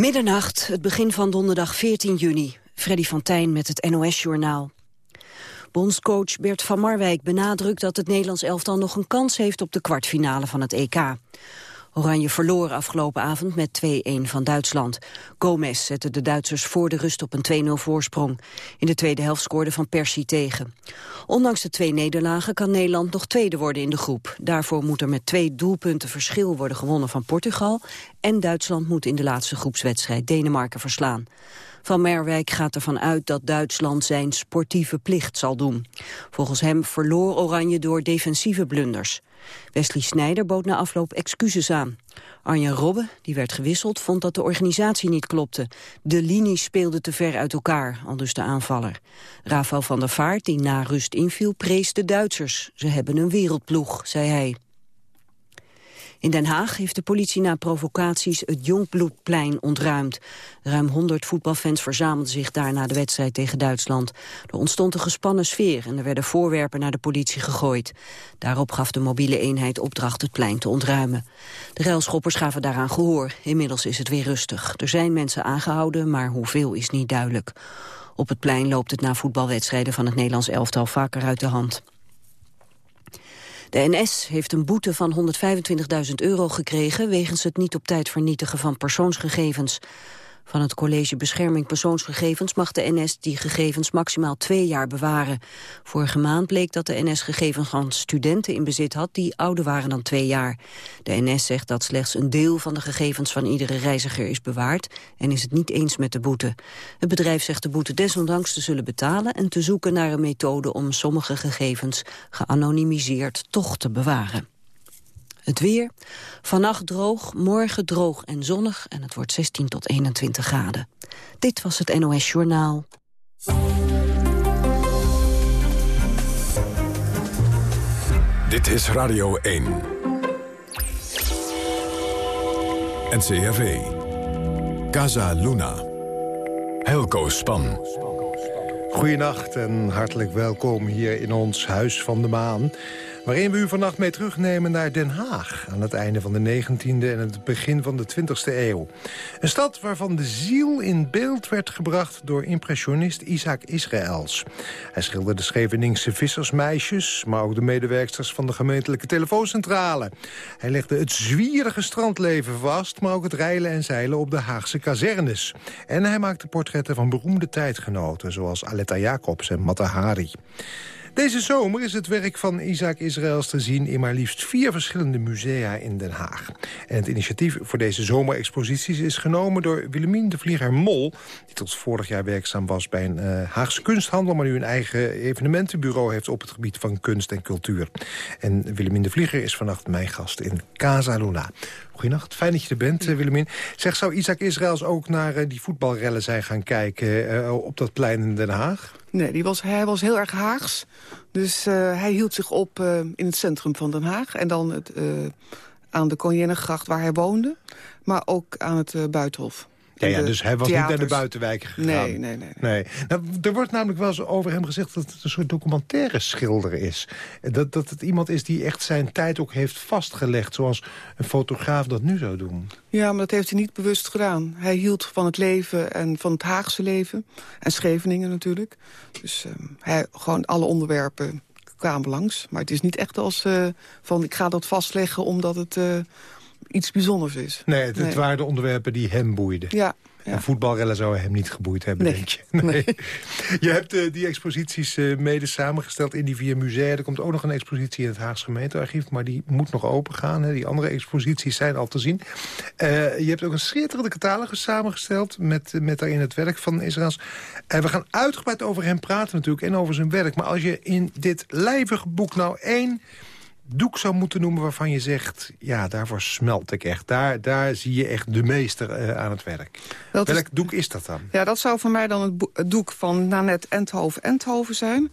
Middernacht, het begin van donderdag 14 juni. Freddy van Tijn met het NOS-journaal. Bondscoach Bert van Marwijk benadrukt dat het Nederlands elftal nog een kans heeft op de kwartfinale van het EK. Oranje verloor afgelopen avond met 2-1 van Duitsland. Gomez zette de Duitsers voor de rust op een 2-0 voorsprong. In de tweede helft scoorde Van Persie tegen. Ondanks de twee nederlagen kan Nederland nog tweede worden in de groep. Daarvoor moet er met twee doelpunten verschil worden gewonnen van Portugal... en Duitsland moet in de laatste groepswedstrijd Denemarken verslaan. Van Merwijk gaat ervan uit dat Duitsland zijn sportieve plicht zal doen. Volgens hem verloor Oranje door defensieve blunders. Wesley Snijder bood na afloop excuses aan. Arjen Robbe, die werd gewisseld, vond dat de organisatie niet klopte. De linies speelden te ver uit elkaar, al dus de aanvaller. Rafael van der Vaart, die na rust inviel, prees de Duitsers. Ze hebben een wereldploeg, zei hij. In Den Haag heeft de politie na provocaties het Jongbloedplein ontruimd. Ruim 100 voetbalfans verzamelden zich daar na de wedstrijd tegen Duitsland. Er ontstond een gespannen sfeer en er werden voorwerpen naar de politie gegooid. Daarop gaf de mobiele eenheid opdracht het plein te ontruimen. De ruilschoppers gaven daaraan gehoor. Inmiddels is het weer rustig. Er zijn mensen aangehouden, maar hoeveel is niet duidelijk. Op het plein loopt het na voetbalwedstrijden van het Nederlands elftal vaker uit de hand. De NS heeft een boete van 125.000 euro gekregen... wegens het niet op tijd vernietigen van persoonsgegevens. Van het College Bescherming Persoonsgegevens mag de NS die gegevens maximaal twee jaar bewaren. Vorige maand bleek dat de NS gegevens van studenten in bezit had die ouder waren dan twee jaar. De NS zegt dat slechts een deel van de gegevens van iedere reiziger is bewaard en is het niet eens met de boete. Het bedrijf zegt de boete desondanks te zullen betalen en te zoeken naar een methode om sommige gegevens geanonimiseerd toch te bewaren. Het weer. Vannacht droog, morgen droog en zonnig en het wordt 16 tot 21 graden. Dit was het NOS Journaal. Dit is Radio 1. NCRV. Casa Luna. Helco Span. Goedenacht en hartelijk welkom hier in ons Huis van de Maan waarin we u vannacht mee terugnemen naar Den Haag... aan het einde van de 19e en het begin van de 20e eeuw. Een stad waarvan de ziel in beeld werd gebracht door impressionist Isaac Israëls. Hij schilderde Scheveningse vissersmeisjes... maar ook de medewerksters van de gemeentelijke telefooncentrale. Hij legde het zwierige strandleven vast... maar ook het reilen en zeilen op de Haagse kazernes. En hij maakte portretten van beroemde tijdgenoten... zoals Aletta Jacobs en Mata Hari. Deze zomer is het werk van Isaac Israëls te zien... in maar liefst vier verschillende musea in Den Haag. En het initiatief voor deze zomerexposities is genomen door Willemien de Vlieger Mol... die tot vorig jaar werkzaam was bij een uh, Haagse kunsthandel... maar nu een eigen evenementenbureau heeft op het gebied van kunst en cultuur. En Willemien de Vlieger is vannacht mijn gast in Casa Luna. Goedenacht, fijn dat je er bent, uh, Willemien. Zeg, zou Isaac Israëls ook naar uh, die voetbalrellen zijn gaan kijken... op dat plein in Den Haag? Nee, die was, hij was heel erg Haags. Dus hij hield zich op in het centrum van Den Haag. En dan het, aan de Konjinnengracht waar hij woonde. Maar ook aan het Buitenhof. Ja, ja, dus hij was niet naar de buitenwijken gegaan. Nee, nee, nee. nee. Nou, er wordt namelijk wel eens over hem gezegd dat het een soort documentaire schilder is. Dat, dat het iemand is die echt zijn tijd ook heeft vastgelegd... zoals een fotograaf dat nu zou doen. Ja, maar dat heeft hij niet bewust gedaan. Hij hield van het leven en van het Haagse leven. En Scheveningen natuurlijk. Dus uh, hij, gewoon alle onderwerpen kwamen langs. Maar het is niet echt als uh, van ik ga dat vastleggen omdat het... Uh, iets bijzonders is. Nee, het, het waren de onderwerpen die hem boeiden. Ja, ja. En voetbalrellen zouden hem niet geboeid hebben, nee. denk je. Nee. Je hebt uh, die exposities uh, mede samengesteld in die vier musea. Er komt ook nog een expositie in het Haagse gemeentearchief... maar die moet nog open gaan. Hè. Die andere exposities zijn al te zien. Uh, je hebt ook een schitterende catalogus samengesteld... met, met daarin het werk van Israëls. En we gaan uitgebreid over hem praten natuurlijk en over zijn werk. Maar als je in dit lijvige boek nou één doek zou moeten noemen waarvan je zegt... ja, daarvoor smelt ik echt. Daar, daar zie je echt de meester uh, aan het werk. Dat Welk is, doek is dat dan? Ja, dat zou voor mij dan het, het doek van Nanette Endhoven-Endhoven zijn.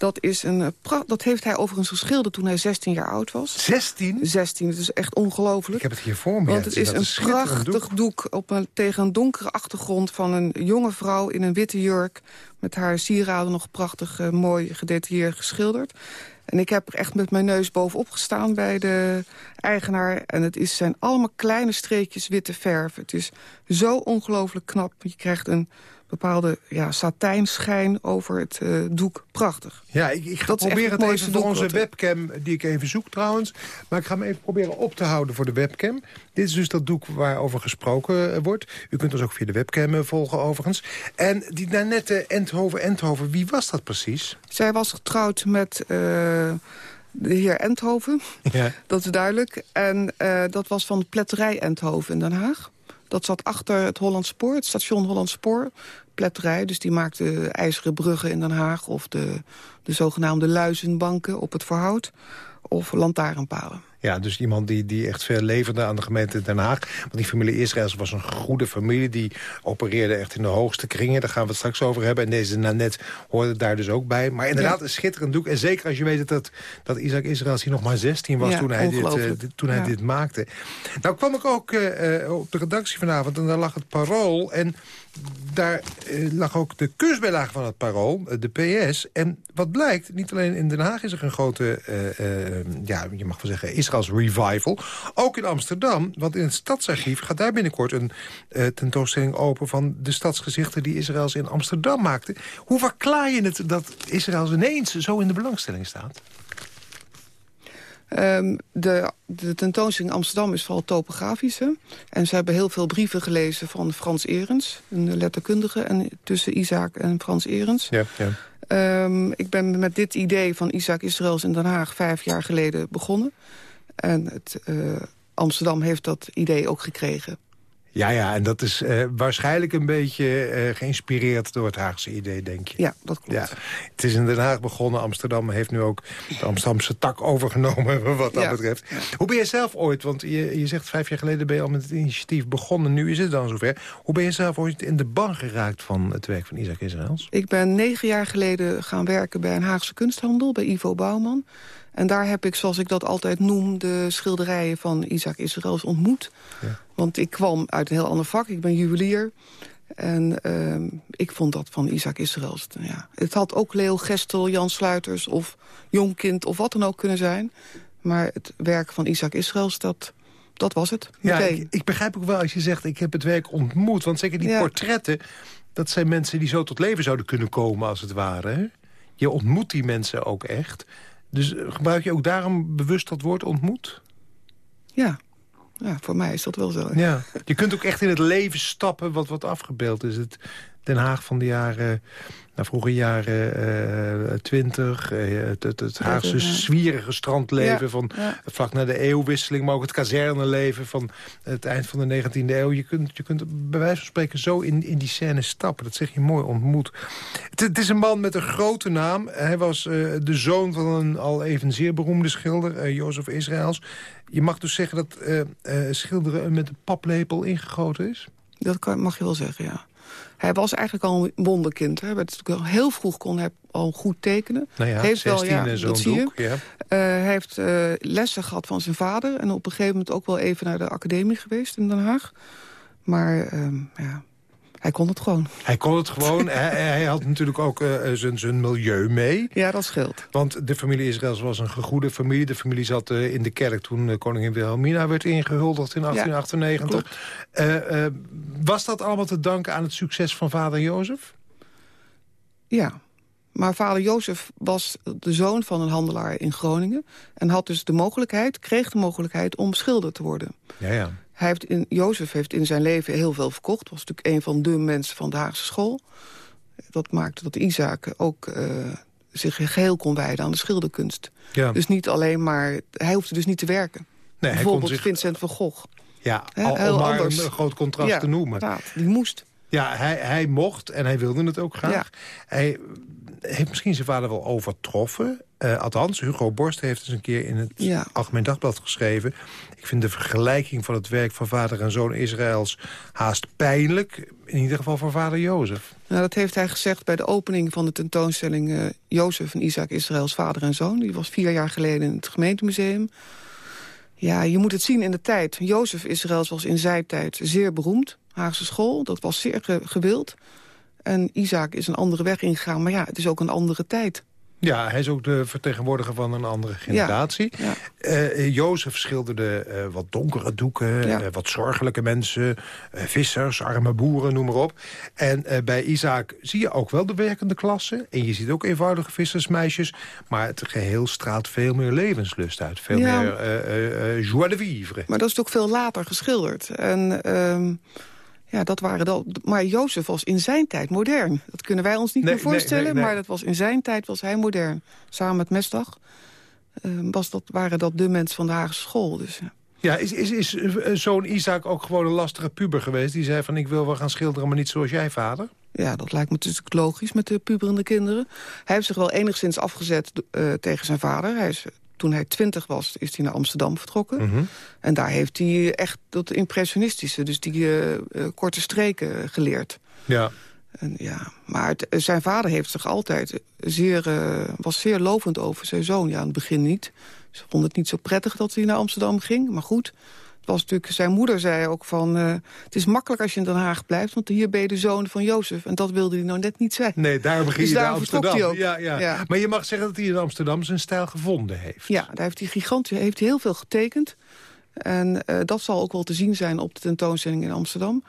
Dat, is een, dat heeft hij overigens geschilderd toen hij 16 jaar oud was. 16? 16, het is echt ongelooflijk. Ik heb het hier voor me. Want het is een prachtig doek, doek op een, tegen een donkere achtergrond... van een jonge vrouw in een witte jurk... met haar sieraden nog prachtig uh, mooi gedetailleerd geschilderd. En ik heb echt met mijn neus bovenop gestaan bij de eigenaar. En het is, zijn allemaal kleine streekjes witte verf. Het is zo ongelooflijk knap. Je krijgt een bepaalde ja, satijnschijn over het uh, doek. Prachtig. Ja, ik, ik ga proberen het, het even voor onze webcam, die ik even zoek trouwens. Maar ik ga hem even proberen op te houden voor de webcam. Dit is dus dat doek waarover gesproken uh, wordt. U kunt ons ook via de webcam uh, volgen overigens. En die Nanette Endhoven-Endhoven, wie was dat precies? Zij was getrouwd met de heer Endhoven. Ja. Dat is duidelijk. En dat was van de pletterij Endhoven in Den Haag. Dat zat achter het Hollandspoor, het station Hollandspoor. Dus die maakte ijzeren bruggen in Den Haag... of de, de zogenaamde luizenbanken op het Verhout of lantaarnpalen. Ja, dus iemand die, die echt veel leverde aan de gemeente Den Haag. Want die familie Israëls was een goede familie. Die opereerde echt in de hoogste kringen. Daar gaan we het straks over hebben. En deze Nanette hoorde daar dus ook bij. Maar inderdaad, een schitterend doek. En zeker als je weet dat, dat Isaac Israëls hier nog maar 16 was toen, hij dit, uh, toen hij dit maakte. Nou kwam ik ook uh, op de redactie vanavond en daar lag het parool. En daar eh, lag ook de kustbijlage van het parool, de PS. En wat blijkt, niet alleen in Den Haag is er een grote, uh, uh, ja, je mag wel zeggen, Israëls revival. Ook in Amsterdam, want in het Stadsarchief gaat daar binnenkort een tentoonstelling open... van de stadsgezichten die Israëls in Amsterdam maakte. Hoe verklaar je het dat Israëls ineens zo in de belangstelling staat? Um, de, de tentoonstelling Amsterdam is vooral topografische. En ze hebben heel veel brieven gelezen van Frans Erens, een letterkundige... En tussen Isaac en Frans Erens. Ja, ja. Um, ik ben met dit idee van Isaac Israëls in Den Haag vijf jaar geleden begonnen. En het, uh, Amsterdam heeft dat idee ook gekregen. Ja, ja, en dat is uh, waarschijnlijk een beetje uh, geïnspireerd door het Haagse idee, denk je. Ja, dat klopt. Ja. Het is in Den Haag begonnen. Amsterdam heeft nu ook de Amsterdamse tak overgenomen, wat dat betreft. Hoe ben je zelf ooit, want je, je zegt vijf jaar geleden ben je al met het initiatief begonnen. Nu is het dan zover. Hoe ben je zelf ooit in de ban geraakt van het werk van Isaac Israëls? Ik ben negen jaar geleden gaan werken bij een Haagse kunsthandel, bij Ivo Bouwman. En daar heb ik, zoals ik dat altijd noem... de schilderijen van Isaac Israëls ontmoet. Ja. Want ik kwam uit een heel ander vak. Ik ben juwelier. En uh, ik vond dat van Isaac Israëls. Ja. Het had ook Leo Gestel, Jan Sluiters of Jongkind of wat dan ook kunnen zijn. Maar het werk van Isaac Israëls, dat, dat was het. Ja, ik, ik, begrijp ook wel als je zegt, ik heb het werk ontmoet. Want zeker die ja. portretten, dat zijn mensen die zo tot leven zouden kunnen komen als het ware. Je ontmoet die mensen ook echt. Dus eh, gebruik je ook daarom bewust dat woord ontmoet? Ja. ja, voor mij is dat wel zo. Ja. Je kunt ook echt in het leven stappen wat, wat afgebeeld is. Het Den Haag van de jaren naar vroege jaren twintig. Uh, het, het, het Haagse zwierige strandleven van vlak na de eeuwwisseling. Maar ook het kazerneleven van het eind van de 19e eeuw. Je kunt, je kunt bij wijze van spreken zo in, in die scène stappen. Dat zeg je mooi ontmoet. Het, het is een man met een grote naam. Hij was uh, de zoon van een al even zeer beroemde schilder, uh, Jozef Israëls. Je mag dus zeggen dat schilderen met een paplepel ingegoten is? Dat kan, mag je wel zeggen, ja. Hij was eigenlijk al een wonderkind. Hij werd al heel vroeg kon hij al goed tekenen. Nou ja, heeft wel, ja, zie je. Ja. Uh, hij heeft uh, lessen gehad van zijn vader. En op een gegeven moment ook wel even naar de academie geweest in Den Haag. Maar uh, ja, hij kon het gewoon. Hij kon het gewoon. hij, hij, had natuurlijk ook uh, zijn milieu mee. Ja, dat scheelt. Want de familie Israëls was een gegoede familie. De familie zat uh, in de kerk toen uh, koningin Wilhelmina werd ingehuldigd in 1898. Ja, was dat allemaal te danken aan het succes van vader Jozef? Ja, maar vader Jozef was de zoon van een handelaar in Groningen... en had dus de mogelijkheid, kreeg de mogelijkheid om schilder te worden. Ja, ja. Hij heeft in, Jozef heeft in zijn leven heel veel verkocht. Was natuurlijk een van de mensen van de Haagse school. Dat maakte dat Isaac ook uh, zich geheel kon wijden aan de schilderkunst. Ja. Dus niet alleen maar... Hij hoefde dus niet te werken. Nee, Bijvoorbeeld zich... Vincent van Gogh. Ja, al, heel om maar anders. een groot contrast te noemen. Ja, die moest. Ja, hij, hij mocht en hij wilde het ook graag. Ja. Hij heeft misschien zijn vader wel overtroffen. Uh, althans, Hugo Borst heeft eens een keer in het ja. Algemeen Dagblad geschreven... ik vind de vergelijking van het werk van vader en zoon Israëls haast pijnlijk. In ieder geval voor vader Jozef. Nou, dat heeft hij gezegd bij de opening van de tentoonstelling... Uh, Jozef en Isaac Israëls vader en zoon. Die was vier jaar geleden in het gemeentemuseum. Ja, je moet het zien in de tijd. Jozef Israëls was in zijn tijd zeer beroemd. Haagse school, dat was zeer gewild. En Isaac is een andere weg ingegaan, maar ja, het is ook een andere tijd. Ja, hij is ook de vertegenwoordiger van een andere generatie. Ja, Uh, Jozef schilderde uh, wat donkere doeken, ja. uh, wat zorgelijke mensen... vissers, arme boeren, noem maar op. En bij Isaac zie je ook wel de werkende klasse. En je ziet ook eenvoudige vissersmeisjes. Maar het geheel straalt veel meer levenslust uit. Veel ja. meer joie de vivre. Maar dat is ook veel later geschilderd. En... Ehm, ja, dat waren dat. Maar Jozef was in zijn tijd modern. Dat kunnen wij ons niet nee, meer voorstellen. Nee, nee, maar dat was in zijn tijd was hij modern. Samen met Mesdag uh, was dat, waren dat de mensen van de Haagse school. Dus, ja, is, is, is zo'n Isaac ook gewoon een lastige puber geweest? Die zei van ik wil wel gaan schilderen, maar niet zoals jij, vader? Ja, dat lijkt me natuurlijk logisch met de puberende kinderen. Hij heeft zich wel enigszins afgezet uh, tegen zijn vader. Hij is toen hij twintig was, is hij naar Amsterdam vertrokken. Mm -hmm. En daar heeft hij echt dat impressionistische, dus die uh, uh, korte streken geleerd. Ja. En ja, maar het, zijn vader heeft zich altijd zeer, uh, was zeer lovend over zijn zoon. Ja, aan het begin niet. Ze vond het niet zo prettig dat hij naar Amsterdam ging, maar goed was natuurlijk, zijn moeder zei ook van... Uh, het is makkelijk als je in Den Haag blijft, want hier ben je de zoon van Jozef. En dat wilde hij nou net niet zijn. Nee, daar begin je dus naar Amsterdam. Hij ook. Ja, ja, ja. Maar je mag zeggen dat hij in Amsterdam zijn stijl gevonden heeft. Ja, daar heeft hij gigantisch, heeft hij heel veel getekend. En uh, dat zal ook wel te zien zijn op de tentoonstelling in Amsterdam.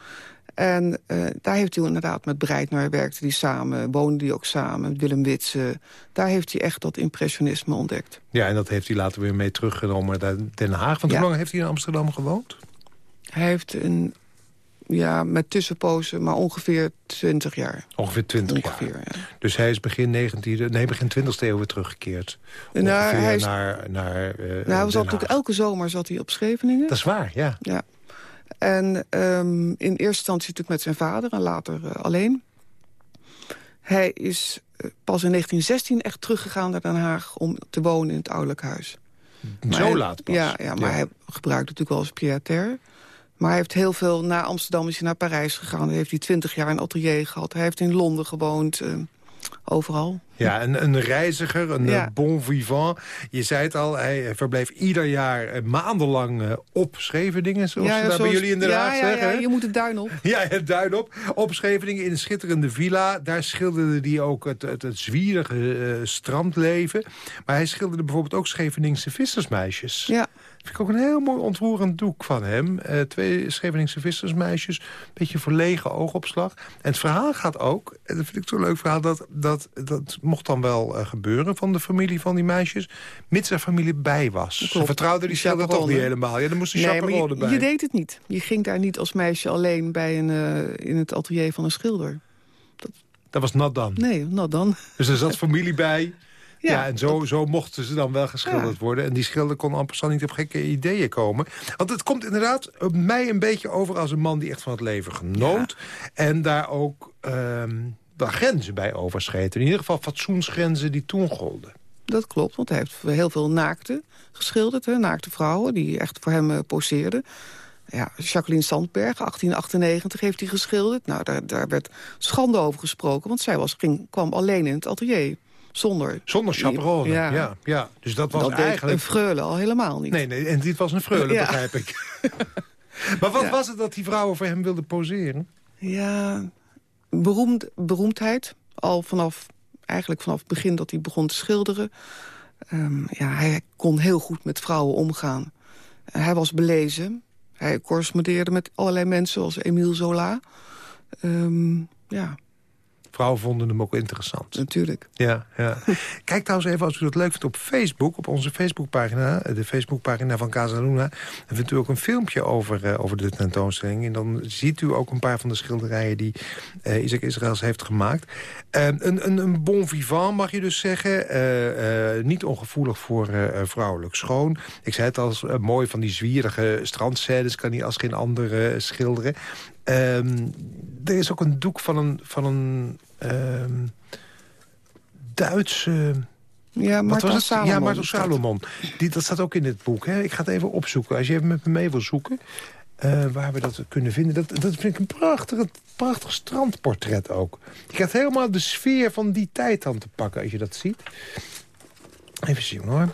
En uh, daar heeft hij inderdaad met Breitner werkte hij samen, woonde hij ook samen, Willem Witse. Daar heeft hij echt dat impressionisme ontdekt. Ja, en dat heeft hij later weer mee teruggenomen naar Den Haag. Want ja. hoe lang heeft hij in Amsterdam gewoond? Hij heeft een, ja, met tussenpozen, maar ongeveer 20 jaar. Ongeveer 20 ongeveer, jaar. Ja. Dus hij is begin 19e, nee, begin 20e eeuw weer teruggekeerd. Nou, hij is, naar, naar uh, nou, hij was natuurlijk elke zomer zat hij op Scheveningen. Dat is waar, ja. Ja. En um, in eerste instantie natuurlijk met zijn vader en later uh, alleen. Hij is uh, pas in 1916 echt teruggegaan naar Den Haag om te wonen in het ouderlijk huis. Zo hij, laat pas? Ja, ja maar ja. hij gebruikt natuurlijk wel eens pied Maar hij heeft heel veel... Na Amsterdam is hij naar Parijs gegaan. Daar heeft hij twintig jaar een atelier gehad. Hij heeft in Londen gewoond. Uh, overal. Ja, een, een reiziger, een ja. bon vivant. Je zei het al, hij verbleef ieder jaar maandenlang op Scheveningen... zoals ja, ja, ze daar zoals, bij jullie in de ja, zeggen. Ja, je moet het duin op. Ja, het duin op. Op Scheveningen in een schitterende villa. Daar schilderde hij ook het, het, het zwierige uh, strandleven. Maar hij schilderde bijvoorbeeld ook Scheveningse vissersmeisjes. Ja. Vind ik ook een heel mooi ontroerend doek van hem. Uh, twee Scheveningse vissersmeisjes. Beetje verlegen oogopslag. En het verhaal gaat ook, en dat vind ik zo'n leuk verhaal... dat, dat, dat mocht dan wel uh, gebeuren van de familie van die meisjes... mits er familie bij was. Ze vertrouwde die schilder toch niet helemaal. Ja, dan moest een nee, je, bij. Je deed het niet. Je ging daar niet als meisje alleen bij een, uh, in het atelier van een schilder. Dat, dat was nat dan? Nee, nat dan. Dus er zat familie bij... Ja, ja, en zo, dat... zo mochten ze dan wel geschilderd ja. worden. En die schilder kon amper niet op gekke ideeën komen. Want het komt inderdaad op mij een beetje over als een man die echt van het leven genoot. En daar ook um, de grenzen bij overschreed. In ieder geval fatsoensgrenzen die toen golden. Dat klopt, want hij heeft heel veel naakte geschilderd. Hè, naakte vrouwen die echt voor hem uh, poseerden. Ja, Jacqueline Sandberg, 1898 heeft hij geschilderd. Nou, daar, daar werd schande over gesproken, want zij was, ging, kwam alleen in het atelier. Zonder. Zonder chaperone, ja. ja. ja. Dus dat was dat eigenlijk... een freule al helemaal niet. Nee, nee, en dit was een freule, ja. begrijp ik. maar wat ja. was het dat die vrouwen voor hem wilden poseren? Ja, beroemd, beroemdheid. Al vanaf, eigenlijk vanaf het begin dat hij begon te schilderen. Um, ja, hij kon heel goed met vrouwen omgaan. Uh, hij was belezen. Hij correspondeerde met allerlei mensen, zoals Emile Zola. Um, ja, Vrouwen vonden hem ook interessant. Natuurlijk. Ja, ja. Kijk trouwens even, als u dat leuk vindt, op Facebook. Op onze Facebookpagina, de Facebookpagina van Casaluna. Dan vindt u ook een filmpje over, uh, over de tentoonstelling. En dan ziet u ook een paar van de schilderijen die uh, Isaac Israëls heeft gemaakt. Uh, een, een, een bon vivant, mag je dus zeggen. Niet ongevoelig voor vrouwelijk schoon. Ik zei het al, mooi van die zwierige strandscènes kan hij als geen andere schilderen. Um, er is ook een doek van een, van een um, Duitse... Ja, Marta Salomon. Ja, Marta Salomon. Die, dat staat ook in dit boek. Hè? Ik ga het even opzoeken. Als je even met me mee wil zoeken... Uh, waar we dat kunnen vinden. Dat, dat vind ik een prachtig, prachtig strandportret ook. Je krijgt helemaal de sfeer van die tijd aan te pakken als je dat ziet. Even zien hoor.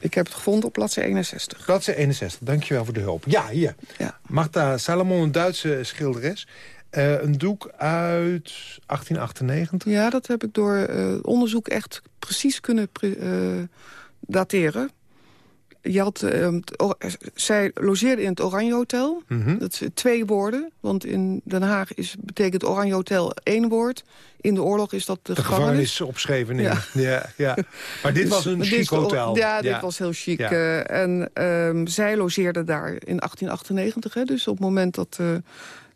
Ik heb het gevonden op bladzij 61. Bladzij 61, dankjewel voor de hulp. Ja, hier. Ja. Marta Salomon, een Duitse schilderes. Uh, een doek uit 1898? Ja, dat heb ik door uh, onderzoek echt precies kunnen uh, dateren je had, uh, zij logeerde in het Oranje Hotel. Mhm. Dat is twee woorden, want in Den Haag is, betekent Oranje Hotel één woord. In de oorlog is dat de, de gevangenis. opgeschreven. Ja. ja. Ja, Maar dit dus was een chic hotel. Ja, dit was heel chic. Uh, en um, zij logeerde daar in 1898. Hè, dus op het moment dat uh,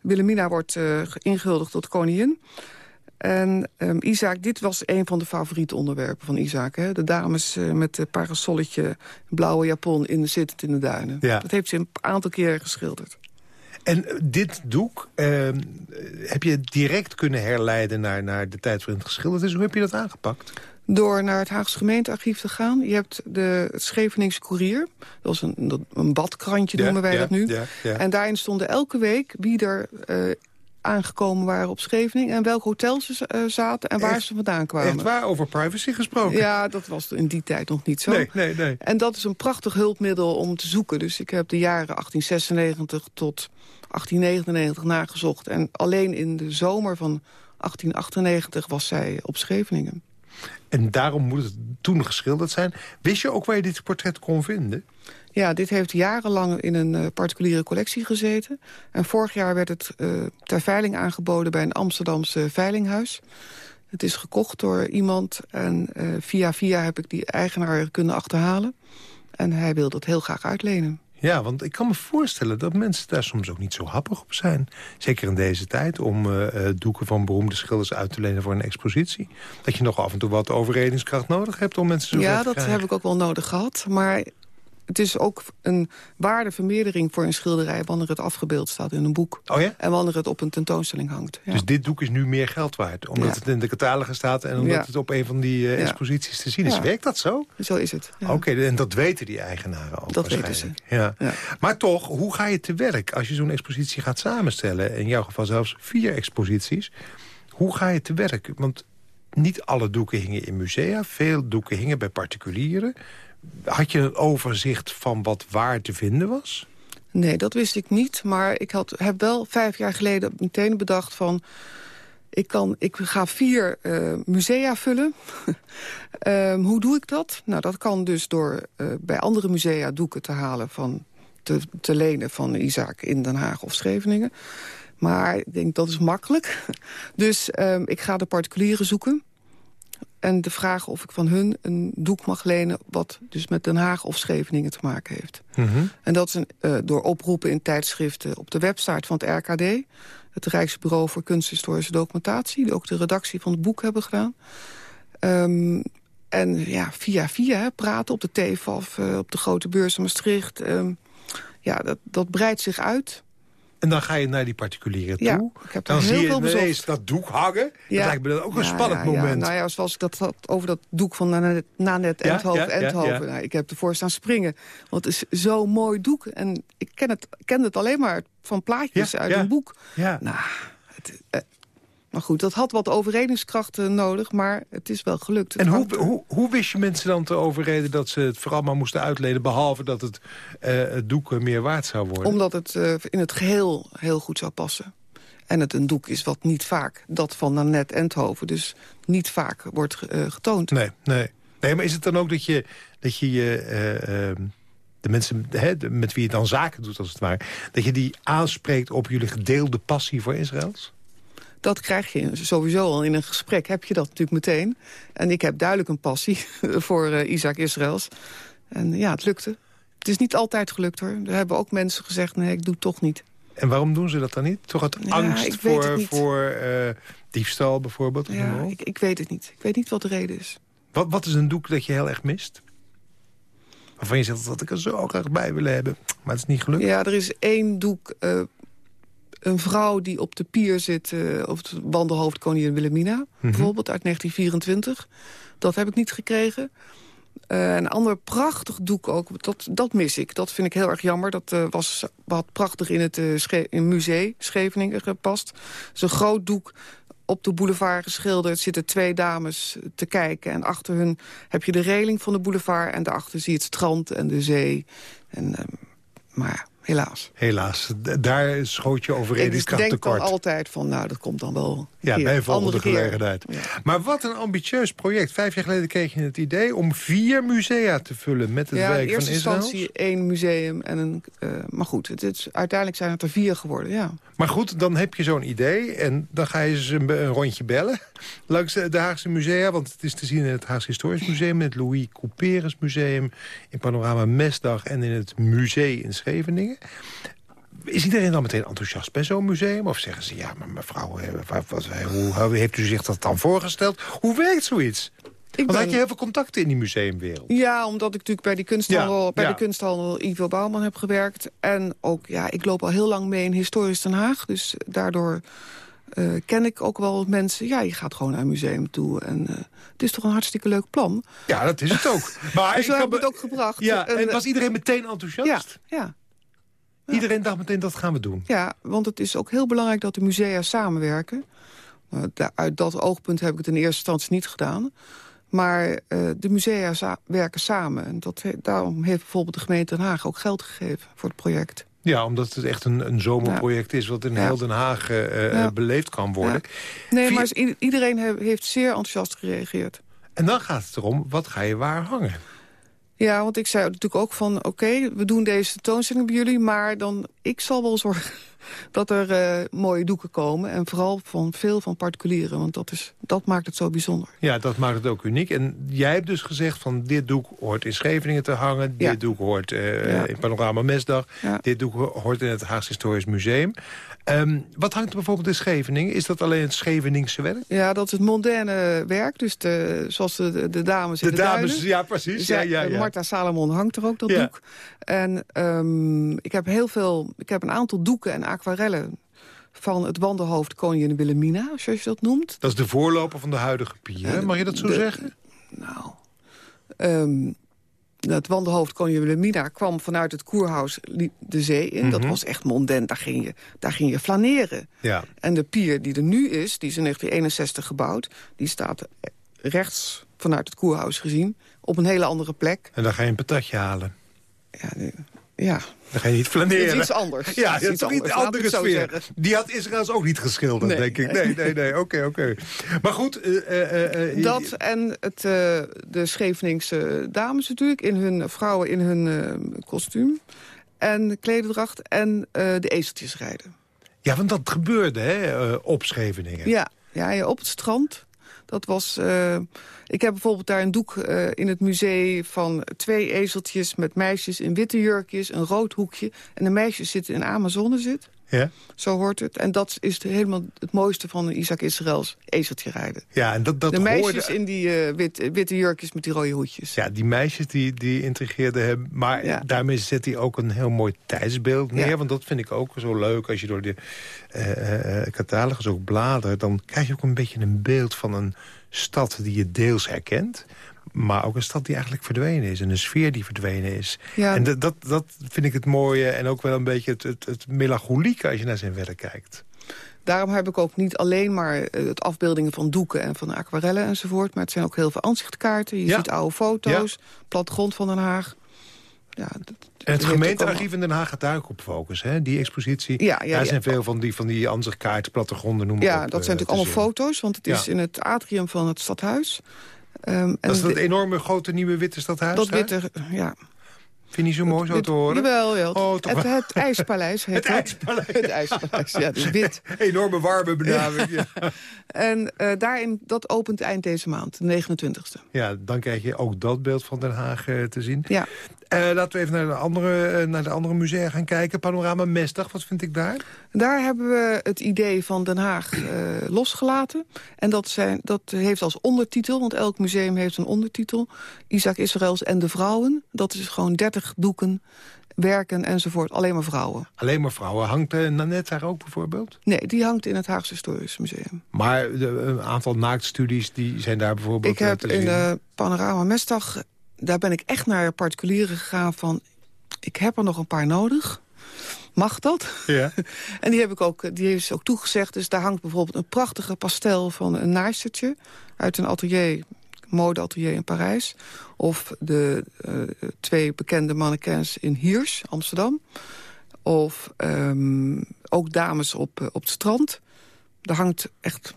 Wilhelmina wordt uh, ingehuldigd tot koningin... En um, Isaac, dit was een van de favoriete onderwerpen van Isaac. Hè? De dames uh, met het parasolletje, blauwe japon, in, zittend in de duinen. Ja. Dat heeft ze een aantal keren geschilderd. En eh, dit doek, uh, heb je direct kunnen herleiden naar, naar de tijd waarin het geschilderd is? Hoe heb je dat aangepakt? Door naar het Haagse gemeentearchief te gaan. Je hebt de Scheveningse Courier. Dat was een, een badkrantje, noemen wij dat nu. Ja, en daarin stonden elke week wie er uh, aangekomen waren op Scheveningen... en welke hotels ze uh, zaten en waar ze vandaan kwamen. Echt waar, over privacy gesproken? Ja, dat was in die tijd nog niet zo. Nee, nee, nee. En dat is een prachtig hulpmiddel om te zoeken. Dus ik heb de jaren 1896 tot 1899 nagezocht. En alleen in de zomer van 1898 was zij op Scheveningen. En daarom moet het toen geschilderd zijn. Wist je ook waar je dit portret kon vinden? Ja, dit heeft jarenlang in een uh, particuliere collectie gezeten. En vorig jaar werd het uh, ter veiling aangeboden bij een Amsterdamse veilinghuis. Het is gekocht door iemand en uh, via via heb ik die eigenaar kunnen achterhalen. En hij wil dat heel graag uitlenen. Ja, want ik kan me voorstellen dat mensen daar soms ook niet zo happig op zijn. Zeker in deze tijd, om uh, doeken van beroemde schilders uit te lenen voor een expositie. Dat je nog af en toe wat overredingskracht nodig hebt om mensen zo Ja, dat heb ik ook wel nodig gehad. Maar het is ook een waardevermeerdering voor een schilderij... wanneer het afgebeeld staat in een boek. Oh ja? En wanneer het op een tentoonstelling hangt. Ja. Dus dit doek is nu meer geld waard? Omdat het in de catalogus staat... en omdat het op een van die uh, exposities te zien is. Werkt dat zo? Zo is het. Oké, en dat weten die eigenaren ook Dat weten ze. Ja. Maar toch, hoe ga je te werk als je zo'n expositie gaat samenstellen? In jouw geval zelfs vier exposities. Hoe ga je te werk? Want niet alle doeken hingen in musea. Veel doeken hingen bij particulieren. Had je een overzicht van wat waar te vinden was? Nee, dat wist ik niet. Maar ik had, heb wel vijf jaar geleden meteen bedacht van... Ik, kan, ik ga vier uh, musea vullen. um, hoe doe ik dat? Nou, dat kan dus door uh, bij andere musea doeken te halen... van te, te lenen van Isaac in Den Haag of Scheveningen. Maar ik denk, dat is makkelijk. Dus um, ik ga de particulieren zoeken. En de vraag of ik van hun een doek mag lenen... wat dus met Den Haag of Scheveningen te maken heeft. Mhm. En dat is een, uh, door oproepen in tijdschriften op de website van het RKD... het Rijksbureau voor Kunsthistorische Documentatie... die ook de redactie van het boek hebben gedaan. Um, en ja, via via praten op de TFAF, uh, op de grote beurs in Maastricht... Um, ja, dat, dat breidt zich uit. En dan ga je naar die particulieren toe. Ja, ik heb dan heel zie je veel ineens dat doek hangen. Ja. Dat lijkt me dan ook een spannend moment. Nou ja, zoals ik dat had over dat doek van Nanette, Nanette Endhoven. Endhoven. Nou, ik heb ervoor staan springen. Want het is zo'n mooi doek. En ik ken het, ken het alleen maar van plaatjes uit een boek. Ja. Nou, het, eh, maar goed, dat had wat overredingskrachten nodig, maar het is wel gelukt. en hoe, hoe, hoe wist je mensen dan te overreden dat ze het vooral maar moesten uitleden... behalve dat het, uh, het doek meer waard zou worden? Omdat het uh, in het geheel heel goed zou passen. En het een doek is wat niet vaak, dat van Nanette Endhoven... dus niet vaak wordt uh, getoond. Nee, nee. nee, maar is het dan ook dat je dat je... je ehm, de mensen hè, met wie je dan zaken doet, als het ware... dat je die aanspreekt op jullie gedeelde passie voor Israëls? Dat krijg je sowieso al in een gesprek, heb je dat natuurlijk meteen. En ik heb duidelijk een passie voor uh, Isaac Israëls. En ja, het lukte. Het is niet altijd gelukt hoor. Er hebben ook mensen gezegd, nee, ik doe het toch niet. En waarom doen ze dat dan niet? Toch uit angst voor, voor uh, diefstal bijvoorbeeld? Ja, ik, ik, weet het niet. Ik weet niet wat de reden is. Wat, wat is een doek dat je heel erg mist? Waarvan je zegt dat ik er zo graag bij wil hebben. Maar het is niet gelukt. Ja, er is één doek uh, een vrouw die op de pier zit... Uh, op het wandelhoofd koningin Wilhelmina, mm bijvoorbeeld, uit 1924. Dat heb ik niet gekregen. Uh, een ander prachtig doek ook, dat, dat mis ik. Dat vind ik heel erg jammer. Dat uh, was wat prachtig in het uh, in museum Scheveningen gepast. Een groot doek op de boulevard geschilderd. zitten twee dames te kijken. En achter hun heb je de reling van de boulevard. En daarachter zie je het strand en de zee. En, maar helaas. Helaas. Daar schoot je overredingskracht tekort. Ik denk altijd van, nou, dat komt dan wel Ja, bij een volgende gelegenheid. Maar wat een ambitieus project. Vijf jaar geleden kreeg je het idee om vier musea te vullen met het ja, werk in van eerste Israël. instantie één museum. En een, uh, maar goed, het is, uiteindelijk zijn het er vier geworden, ja. Maar goed, dan heb je zo'n idee en dan ga je ze een, een, rondje bellen... langs de Haagse musea, want het is te zien in het Haagse Historisch Museum... in het Louis Couperus Museum, in Panorama Mesdag en in het Museum in Scheveningen. Is iedereen dan meteen enthousiast bij zo'n museum? Of zeggen ze, ja, maar mevrouw, wat, wat, hoe heeft u zich dat dan voorgesteld? Hoe werkt zoiets? Ik Want had je heel veel contacten in die museumwereld? Ja, omdat ik natuurlijk bij, die kunsthandel, Ja, bij ja. de kunsthandel Ivo Bouwman heb gewerkt. En ook, ja, ik loop al heel lang mee in Historisch Den Haag. Dus daardoor eh, ken ik ook wel mensen. Ja, je gaat gewoon naar een museum toe. En eh, het is toch een hartstikke leuk plan. Ja, dat is het ook. Maar En zo ik heb het ook gebracht. Ja, en eh, was iedereen meteen ja, enthousiast? Ja, Iedereen dacht meteen, dat gaan we doen. ja, want het is ook heel belangrijk dat de musea samenwerken. Da- uit dat oogpunt heb ik het in eerste instantie niet gedaan. Maar eh, de musea werken samen. En dat he- daarom heeft bijvoorbeeld de gemeente Den Haag ook geld gegeven voor het project. Ja, omdat het echt een, een zomerproject is... wat in Ja. heel Den Haag eh, eh, Ja. beleefd kan worden. Nee, maar iedereen he- heeft zeer enthousiast gereageerd. En dan gaat het erom, wat ga je waar hangen? Ja, want ik zei natuurlijk ook van... oké, we doen deze tentoonstelling bij jullie... maar dan, ik zal wel zorgen dat er eh, mooie doeken komen. En vooral van veel van particulieren. Want dat, is, dat maakt het zo bijzonder. Ja, dat maakt het ook uniek. En jij hebt dus gezegd van dit doek hoort in Scheveningen te hangen. Ja. Dit doek hoort eh, Ja. in Panorama Mesdag. Ja. Dit doek ho- hoort in het Haagse Historisch Museum. Ehm, wat hangt er bijvoorbeeld in Scheveningen? Is dat alleen het Scheveningse werk? Ja, dat is het mondaine werk. Dus de, zoals de, de, de dames in de, duinen. ja precies. Ja, Zij- ja, ja. Marta Salomon hangt er ook, dat Ja. doek. En ehm, ik heb heel veel... Ik heb een aantal doeken en aquarellen van het wandelhoofd Koningin Wilhelmina, zoals je dat noemt. Dat is de voorloper van de huidige pier. hè? Ja, Mag je dat zo de- zeggen? Nou, ehm het wandelhoofd Koningin Wilhelmina kwam vanuit het koerhuis de zee in. Dat Mhm. was echt mondent, daar ging, je, daar ging je flaneren. Ja. En de pier die er nu is, die is in 1961 gebouwd... die staat rechts vanuit het koerhuis gezien, op een hele andere plek. En dan ga je een patatje halen. Ja, ja. Dan ga je niet het flaneren. is iets anders. Ja, Het is is toch niet andere het sfeer. zeggen. Die had Israëls ook niet geschilderd, Nee. denk ik. Nee, nee, nee. Oké, oké. Maar goed... eh, eh, eh, eh, Dat en het, eh, de Scheveningse dames natuurlijk, in hun vrouwen in hun eh, kostuum. En klederdracht en eh, de ezeltjes rijden. Ja, want dat gebeurde hè, op Scheveningen. Ja, ja, ja, op het strand. Dat was... eh, ik heb bijvoorbeeld daar een doek eh, in het museum van twee ezeltjes met meisjes in witte jurkjes, een rood hoekje. En de meisjes zitten in Amazone zit. Ja? Zo hoort het. En dat is helemaal het mooiste van Isaac Israëls ezeltje rijden. Ja, en dat, dat de meisjes hoorde... in die eh, wit, witte jurkjes met die rode hoedjes. Ja, die meissjes die, die intrigeerden hem. Maar Ja. daarmee zet hij ook een heel mooi tijdsbeeld neer. Ja. Want dat vind ik ook zo leuk. Als je door de eh, catalogus ook bladert... dan krijg je ook een beetje een beeld van een stad die je deels herkent. Maar ook een stad die eigenlijk verdwenen is. En een sfeer die verdwenen is. Ja. En dat, dat, dat vind ik het mooie. En ook wel een beetje het, het, het melancholieke als je naar zijn werk kijkt. Daarom heb ik ook niet alleen maar eh, het afbeeldingen van doeken en van aquarellen enzovoort. Maar het zijn ook heel veel aanzichtkaarten. Je Ja. ziet oude foto's, plattegrond van Den Haag. Ja, dat- En het gemeentearchief in Den Haag gaat daar ook op focus. Hè? Die expositie. Ja, ja, daar ja. zijn veel van die, van die ansichtkaarten, plattegronden, noem maar Ja, op, dat eh, zijn natuurlijk te allemaal zien. foto's, want het is Ja. in het atrium van het stadhuis. En Dat is dat enorme grote nieuwe witte stadhuis dat daar? witte, ja. Vind je niet zo mooi zo te horen? Jawel, ja. Oh, het, het IJspaleis heet Het IJspaleis. Het IJspaleis, ja, dus wit. Enorme warme benaming. Ja. En eh, daarin, dat opent eind deze maand, de 29e. ja, dan krijg je ook dat beeld van Den Haag eh, te zien. Ja. Eh, laten we even naar de, andere, eh, naar de andere musea gaan kijken. Panorama Mesdag, wat vind ik daar? Daar hebben we het idee van Den Haag eh, losgelaten. En dat, zijn, dat heeft als ondertitel, want elk museum heeft een ondertitel... Isaac Israëls en de vrouwen. Dat is gewoon 30 doeken, werken enzovoort. Alleen maar vrouwen. Alleen maar vrouwen. Hangt uh, Nanette daar ook bijvoorbeeld? Nee, die hangt in het Haagse Historisch Museum. Maar de, een aantal naaktstudies die zijn daar bijvoorbeeld Ik heb in de Panorama Mesdag... daar ben ik echt naar particulieren gegaan van... ik heb er nog een paar nodig. Mag dat? Ja. En die heb ik ook, die heeft ze ook toegezegd. Dus daar hangt bijvoorbeeld een prachtige pastel van een naaistertje... uit een atelier, modeatelier in Parijs. Of de uh, twee bekende mannequins in Hiers, Amsterdam. Of ehm, ook dames op, op het strand. Daar hangt echt...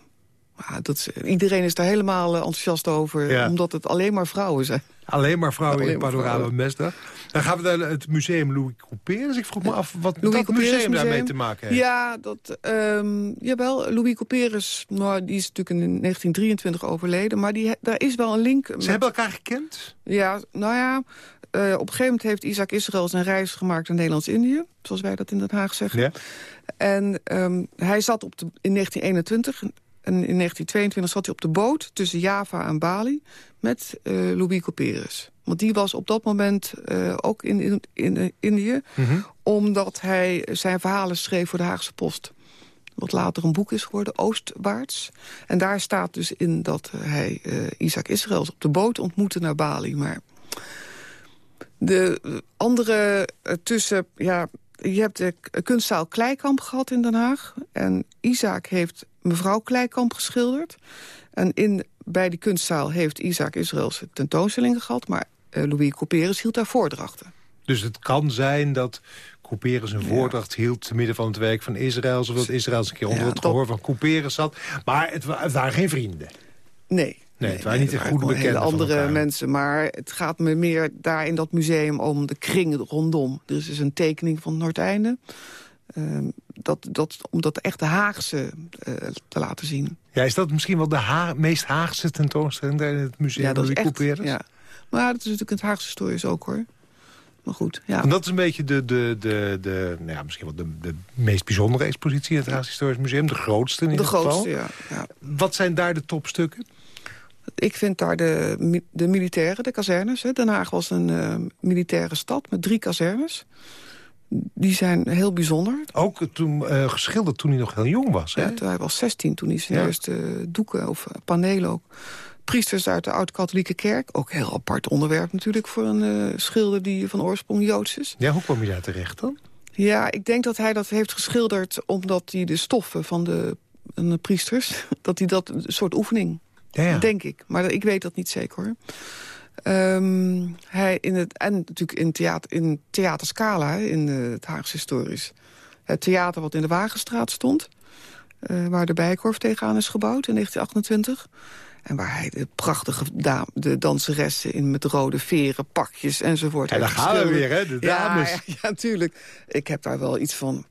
dat iedereen is daar helemaal enthousiast over, omdat het alleen maar vrouwen zijn. Alleen maar vrouwen in Panorama Mesdag. Dan gaan we naar het museum Louis Couperus. Dus ik vroeg me af wat Louis dat museum, museum daarmee te maken heeft. Ja, dat, um, jawel, Louis Couperus, nou, die is natuurlijk in 1923 overleden. Maar die, daar is wel een link. Ze hebben elkaar gekend? Ja, nou ja, uh, op een gegeven moment heeft Isaac Israël zijn reis gemaakt naar Nederlands-Indië. Zoals wij dat in Den Haag zeggen. Ja. En um, hij zat op de, in 1921 en in 1922 zat hij op de boot tussen Java en Bali met uh, Louis Couperus. Want die was op dat moment uh, ook in, in, in Indië... Mm -hmm. omdat hij zijn verhalen schreef voor de Haagse Post. Wat later een boek is geworden, Oostwaarts. En daar staat dus in dat hij uh, Isaac Israëls op de boot ontmoette naar Bali. Maar de andere tussen... Ja, je hebt de kunstzaal Kleikamp gehad in Den Haag. En Isaac heeft mevrouw Kleikamp geschilderd. En in, bij die kunstzaal heeft Isaac Israëls tentoonstellingen gehad... maar uh, Louis Couperus hield daar voordrachten. Dus het kan zijn dat Couperus een voordracht hield... te midden van het werk van Israël... of dat Israël eens een keer onder ja, het gehoor van Couperus zat. Maar het, het waren geen vrienden. Nee, Nee, het waren niet de goede bekenden andere mensen, maar het gaat me meer daar in dat museum om de kring rondom. Er is dus een tekening van Noordeinde. Uh, dat, dat, om dat echt de Haagse uh, te laten zien. Ja, is dat misschien wel de ha meest Haagse tentoonstelling in het museum? Ja, dat is echt, ja. Maar dat is natuurlijk het Haagse historisch ook, hoor. Maar goed, ja. En dat is een beetje de, de, de, de nou ja, misschien wel de, de meest bijzondere expositie in het Haagse Historisch Museum. De grootste in de ieder geval. De grootste, ja, ja. Wat zijn daar de topstukken? Ik vind daar de, de militairen, de kazernes. Hè. Den Haag was een uh, militaire stad met drie kazernes. Die zijn heel bijzonder. Ook toen, uh, geschilderd toen hij nog heel jong was. Hè? Ja, hij was 16 toen hij zijn ja. eerste doeken of panelen ook. Priesters uit de Oud-Katholieke Kerk. Ook een heel apart onderwerp natuurlijk voor een uh, schilder die van oorsprong Joods is. Ja, hoe kwam je daar terecht dan? Ja, ik denk dat hij dat heeft geschilderd omdat hij de stoffen van de, de priesters... dat hij dat een soort oefening ja. Denk ik. Maar ik weet dat niet zeker hoor. Um, hij in het, en natuurlijk in, theater, in Theater Scala, in uh, het Haagse Historisch. Het theater wat in de Wagenstraat stond. Uh, waar de Bijkorf tegenaan is gebouwd in 1928. En waar hij de prachtige dame, de danseressen in met rode veren, pakjes enzovoort. En daar gaan we weer, hè, de dames. Ja, ja, natuurlijk. Ik heb daar wel iets van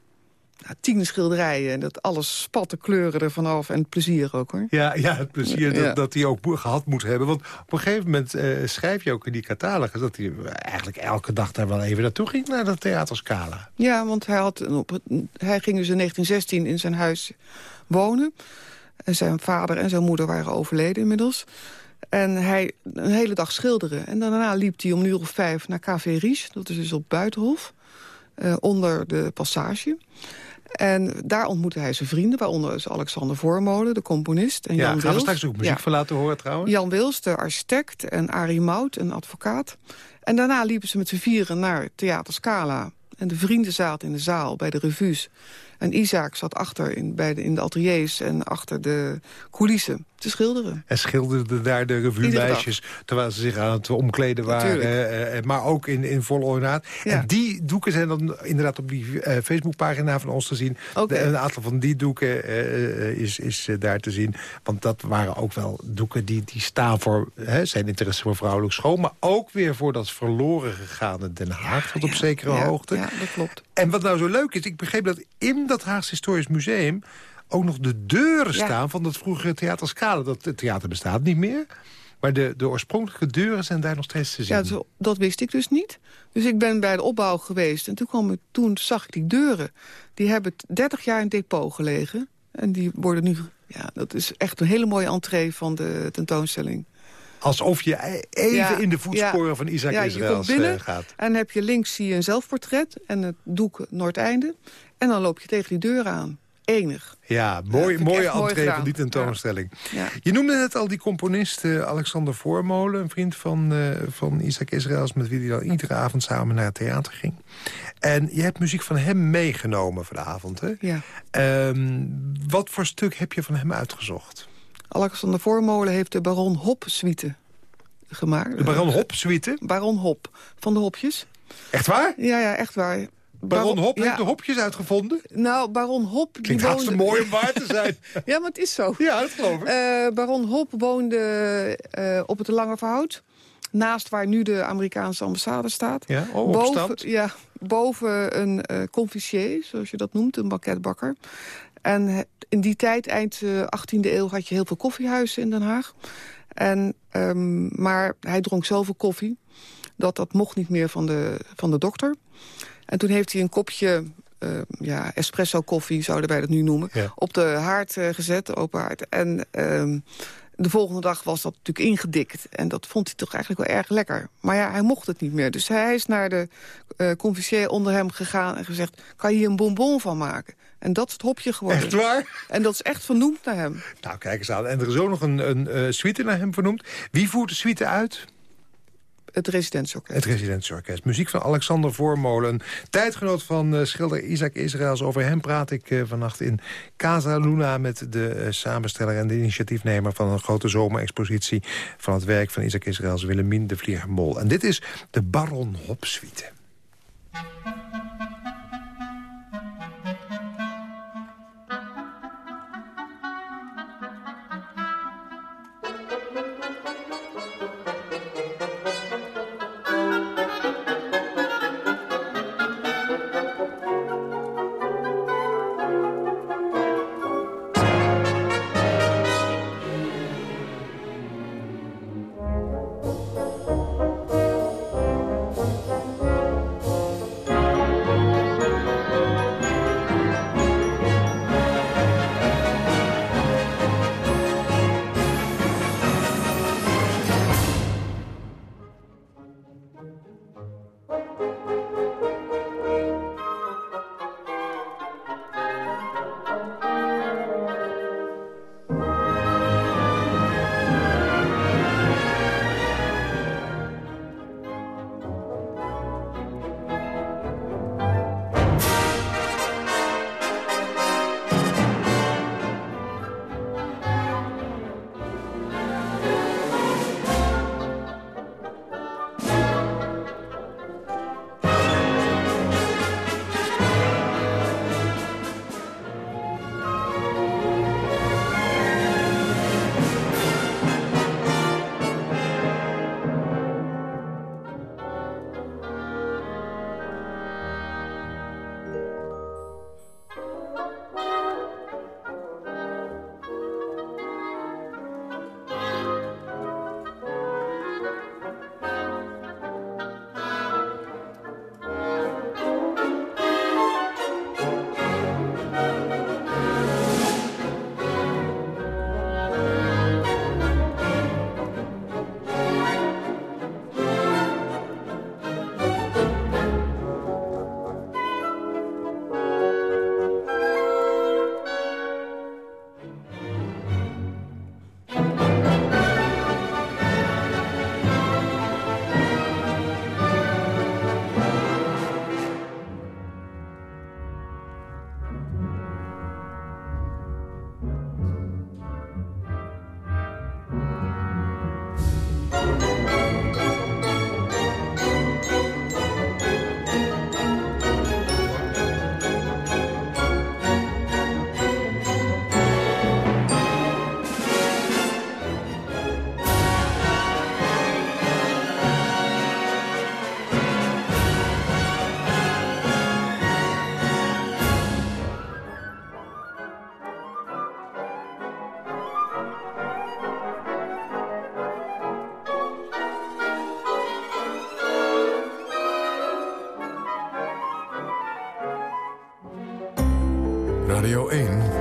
nou, tien schilderijen. En dat alles spatte kleuren er vanaf. En het plezier ook, hoor. Ja, ja het plezier dat, dat hij ook gehad moet hebben. Want op een gegeven moment uh, schrijf je ook in die catalogus... dat hij eigenlijk elke dag daar wel even naartoe ging... naar dat theaterscala. Ja, want hij, had op, hij ging dus in 1916 in zijn huis wonen. En zijn vader en zijn moeder waren overleden inmiddels. En hij een hele dag schilderen. En daarna liep hij om een uur of vijf naar Café Ries. Dat is dus op Buitenhof. Uh, onder de passage. En daar ontmoette hij zijn vrienden, waaronder Alexander Voormolen, de componist. En ja, Jan gaan Wils. we straks ook muziek ja. van laten horen trouwens. Jan Wils, de architect, en Arie Mout, een advocaat. En daarna liepen ze met z'n vieren naar Theater Scala. En de vrienden zaten in de zaal bij de revues. En Isaac zat achter in, bij de, in de ateliers en achter de coulissen te schilderen. En schilderde daar de revue-meisjes terwijl ze zich aan het omkleden waren. Uh, maar ook in, in volle ornaat. Ja. En die doeken zijn dan inderdaad op die uh, Facebookpagina van ons te zien. Okay. De, een aantal van die doeken uh, is, is daar te zien. Want dat waren ook wel doeken die, die staan voor zijn interesse voor vrouwelijk schoon. Maar ook weer voor dat verloren gegaane Den Haag tot op zekere ja, hoogte. Ja, dat klopt. En wat nou zo leuk is, ik begreep dat in dat Haagse Historisch Museum ook nog de deuren ja. staan van dat vroegere Theater Scala. Dat het theater bestaat niet meer. Maar de, de oorspronkelijke deuren zijn daar nog steeds te zien. Ja, dat, dat wist ik dus niet. Dus ik ben bij de opbouw geweest. En toen, kwam ik, toen zag ik die deuren. Die hebben 30 jaar in depot gelegen. En die worden nu... Ja, dat is echt een hele mooie entree van de tentoonstelling. Alsof je even ja, in de voetsporen ja, van Isaac ja, Israëls binnen, gaat. En heb je links zie je een zelfportret en het doek Noordeinde. En dan loop je tegen die deur aan. Enig. Ja, mooi, mooie mooi entree van die tentoonstelling. Ja. Je noemde net al die componist uh, Alexander Voormolen... een vriend van, uh, van Isaac Israëls... met wie hij dan iedere avond samen naar het theater ging. En je hebt muziek van hem meegenomen vanavond, hè? Ja. Um, wat voor stuk heb je van hem uitgezocht? Alexander Voormolen heeft de Baron Hop suite gemaakt. De Baron Hop suite? Baron Hop, van de Hopjes. Echt waar? Ja, ja, echt waar. Baron Hop heeft de hopjes uitgevonden? Nou, Baron Hop... Klinkt die woonde... mooi om waar te zijn. ja, maar het is zo. Ja, dat geloof ik. Uh, Baron Hop woonde uh, op het Lange Verhout. Naast waar nu de Amerikaanse ambassade staat. Ja, oh, boven, ja, boven een uh, conficier, zoals je dat noemt, een banketbakker. En in die tijd, eind 18e eeuw, had je heel veel koffiehuizen in Den Haag. En, um, maar hij dronk zoveel koffie dat dat mocht niet meer van de, van de dokter. En toen heeft hij een kopje uh, ja, espresso koffie, zouden wij dat nu noemen... op de haard uh, gezet, open haard. En uh, de volgende dag was dat natuurlijk ingedikt. En dat vond hij toch eigenlijk wel erg lekker. Maar ja, hij mocht het niet meer. Dus hij is naar de uh, conficier onder hem gegaan en gezegd... kan je hier een bonbon van maken? En dat is het hopje geworden. Echt waar? En dat is echt vernoemd naar hem. Nou, kijk eens aan. En er is ook nog een, een suite naar hem vernoemd. Wie voert de suite uit? Het Residentieorkest. Het Residentieorkest. Muziek van Alexander Voormolen. Tijdgenoot van uh, schilder Isaac Israëls. Over hem praat ik uh, vannacht in Casa Luna... met de uh, samensteller en de initiatiefnemer van een grote zomerexpositie... van het werk van Isaac Israëls, Willemien de Vliegermol. En dit is de Baron Hop